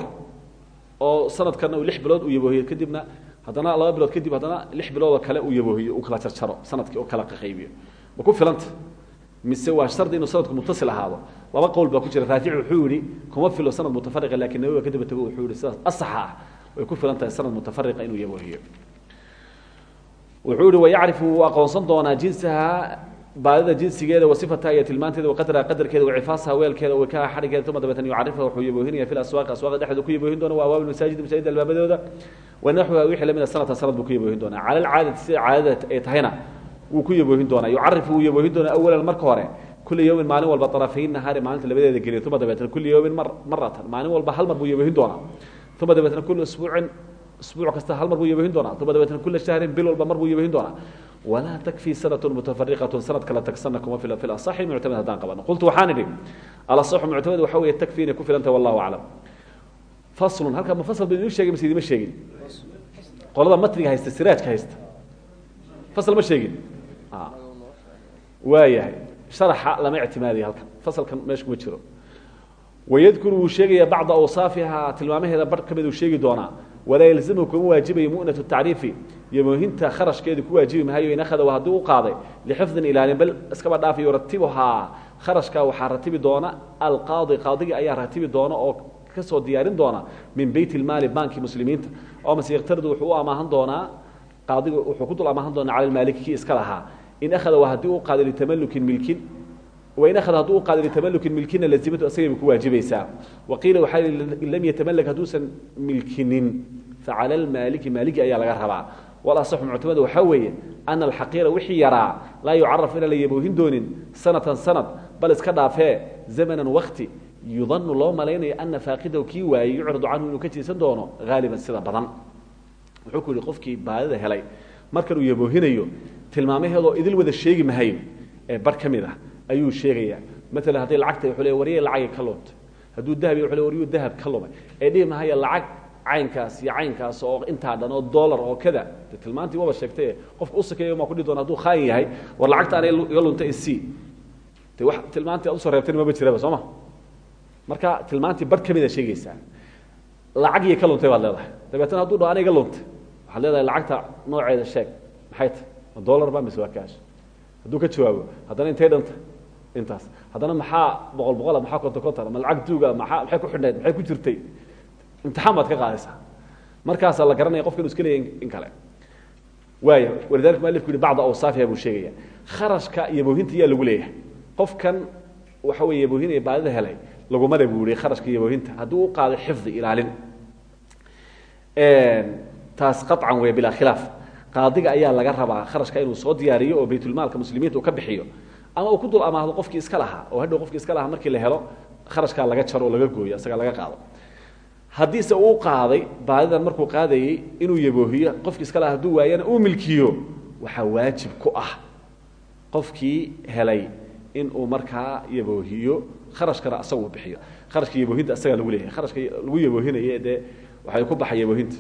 oo sanadkana uu lix bilood uu yaboohiyo kadibna haddana laba bilood kadib haddana lix biloodoo kale uu yaboohiyo uu kala jarjaro sannadkii oo kala qaqaybiyo ma ku filanta mise waa shardi inuu sanadku mutasil ahaado. Laba qowl baa ku jira. Raafici wuxuu yihi kuma filo sanad mutafariqa laakiin nabiga kadaba tago wuxuu yihi sidaas asaxa ah. Way ku filan tahay sanad mutafariqa inuu yaboohiyo wuxuu yihi wayacrifu wuu aqoonsan doonaa jinsaha baadida jinsigeeda wasifataha iyo tilmaanteeda waqadraha qadarkeeda wacifaasaha weelkeeda wikaha xadhigeeda uma dabeetana yucarifuha wuxuu yaboohinaya fi aswaaqi aswaaqda dhexdooda ku yaboohin doona wa abwaab masaajid masaajid albaabadooda wanaxwiha wixii lamida sanatan sanad buu ku yaboohin doonaa. Cala alcaadati sida caadada ay tahayna wuu ku yaboohin doonaa yucarifu wuu yaboohin doonaa awalan marka hore kula yawmin maalin walba arafayn nahaari maalinta labadeeda geliya uma dabeetana kula yawmin mar maratan maalin walba hal mar buu yaboohin doonaa. Uma dabeetana kula usbuucin usbuuc kasta hal mar buu yaboohin doonaa. Uma dabeetana kula shahrin bil walba mar buu yaboohin doonaa. Walaa takfi sanatun mutafariqatun sanad kala tagsana kuma fila fi asaxi muctamad haddaan qabano qultu waxaan idhi alasaxu muctamad waxa weeye takfi inay ku filantahay wallahu aclam faslun halkaa ma fasl ba sheegay mise idima sheegin. Qolada matniga haysta siraajka haysta. Fasl ma sheegin waayahay. Sharaxa lama ictimaadiya halkan. Fasalkan meesha kuma jiro. Wayadkuru wuu sheegaya bacda awsaafiha tilmaamaheeda bar ka uu sheegi doonaa. Walaa yalzamhu kuma waajibayo mu'natu tacriifi. Yamoohinta kharashkeedu ku waajibi mahayo in akhada haddii u qaaday. Lixifdin ilaalin bal iskaba dhaafa yuratibuhaa kharashka waxaa ratibi doona alqaadi qaadiga ayaa ratibi doona oo ka soo diyaarin doona min beyt ilmaali banki muslimiinta. Oo mase yaktardu wuxuu amaahan doonaa qaadiga wuxuu ku dul amaahan doonaa cala lmaaliki kii iska lahaa in akhada waa haddii u qaaday litamalukin milkin wain akhada hadduu u qaaday litamalukin milkina lazimatu asagay ku waajibaysaa waqiila waxaa lam yatamalak hadduusan milkinin facala almaaliki maaligi ayaa laga rabaa walasaxu muctamada waxaa weeye ana alxaqiira wixii yaraa laa yucaraf inaan la yaboohin doonin sanatan sanad bal iska dhaafee zamanan wakti yudanu loo malaynayo ana faaqidahu kii waayey yucridu canhu inuu ka jeesan doono haaliban sida badan wuxuu ku yihi qofkii baadida helay markan uu yaboohinayo tilmaamaheedoo idil wada sheegi mahayo ee bar ah ayuu sheegaya. Maalan hadday lacagta wuxuu le warye lacagay ka luntay. Hadduu dahab wuxuu le waryuu dahab ka lumay ee dhihi lacag caynkaas iyo caynkaas oo intaa dhan oo oo kada de waba sheegtay qofka u sakeeyo maa kudhihi doona haduu khaayin yahay war lacagta anay iga luntay isii. De wax tilmaantii ad u soo reebtayna maba jiraba soo ma? Marka tilmaantii bar ka sheegaysaa lacag iyo ka baad leedahay. Dabeetna hadduu dho luntay. Waxaad leedahay lacagta nooceeda sheeg maxay tahy ma dollar ba mise waa kaash hadduu ka jawaabo haddana intay dhanta intaas. Haddana maxaa boqol boqola maxaa konton konton ma lacag duuga maa maxay ku xidhnayd maxay ku jirtay? Imtixaan baad ka qaadaysaa. Markaasaa la garanaya qofka inu iska in kale. Waaya walidalika mualifku yihi bacda awsaafiha buu sheegaya kharashka iyo boohinta yaa lagu leeyahay. Qofkan waxa weeye boohinaya baadida helay lagumale buu yihi kharashka iyo boohinta. Hadduu u qaaday xifdi ilaalin. Taas qaطcan wey bilaa khilaaf qaadiga ayaa laga rabaa kharashka inuu soo diyaariyo oo baytulmaalka muslimiinta uu ka bixiyo. Ama uu ku dul amaahdo qofkii iska lahaa oo hadhow qofkii iska lahaa markii la helo kharashkaa laga jaro laga gooyo isaga laga qaado. Haddiise uu qaaday baadidan markuu qaadayey inuu yaboohiyo qofkii iska lahaa hadduu waayana uu milkiyo waxaa waajib ku ah qofkii helay inuu markaa yaboohiyo kharashkana asagu bixiyo. Kharashka yaboohinta isagaa lagu leeyahay. Kharashka lagu yaboohinaye dee waxay ku baxay yaboohinta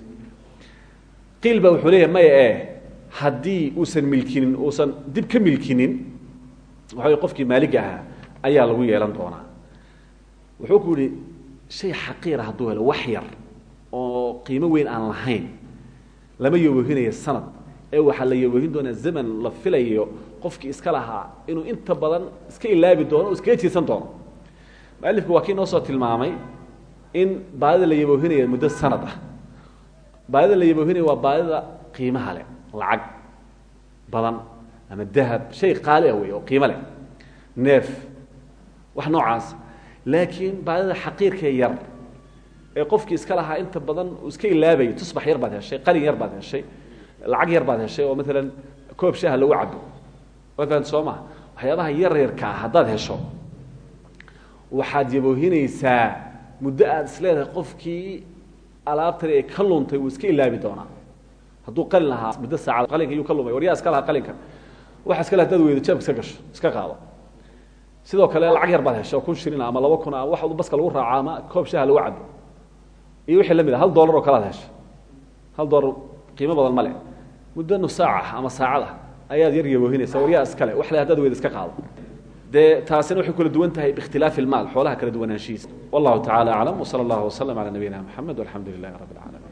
qiil ba wuxuu leeyahay maya e haddii uusan milkinin uusan dib ka milkinin waxa qofkii maalig ahaa ayaa lagu yeelan doonaa. Wuxuu ku yihi shay xaqiira hadduu helo wax yar oo qiimo weyn aan lahayn lama yaboohinayo sanad. Ee waxaa la yaboohin doonaa zaman la filayo qofkii iska lahaa inuu inta badan iska ilaabi doono o iskaga doono. Mualifku waa kii noo soo tilmaamay in baadida la yaboohinaya muddo sanad ah baadida la yaboohinaya waa baadida qiimaha leh lacag badan ama dahab shay qaali ah wey oo qiimo leh neef wax noocaas. Laakiin baadida xaqiirkee yar ee qofkii iska lahaa inta badan uu iska ilaabayo tusbax yar baad heshay qalin yar baad heshay lacag yar baad heshay oo maalan koob shaaha lagu cabo waa fahan soo maha waxyaabaha yar yarka ah haddaad hesho waxaad yaboohinaysaa muddo aad is qofkii alaabtani ay ka luntay wuu iska ilaabi doonaa. Hadduu qalin lahaa muddo saacad qalinka yuu ka lumay war yaa iska lahaa qalinkan waxa iska le hadaad weydo jeebka iska gasho iska qaado. Sidoo kale lacag yar baad hesho kun shilin ama laba kun ama wax baska lagu raaco ama koob shaha lagu cabo iyo wixii la mid a hal dollar oo kale ad hesho hal dollar qiimo badan ma le muddo nus saaca ama saacad ah ayaad yar yaboohinaysa war yaa iskale wax le hadaad weydo iska qaado dee taasina waxay kula duwan tahay biikhtilaafi ilmaal xoolaha kala duwanaanshihiisa wallahu tacala aclam wsala allahu waslm cala nabiyina mxamed walxamdu lilahi rabb alcaalamiin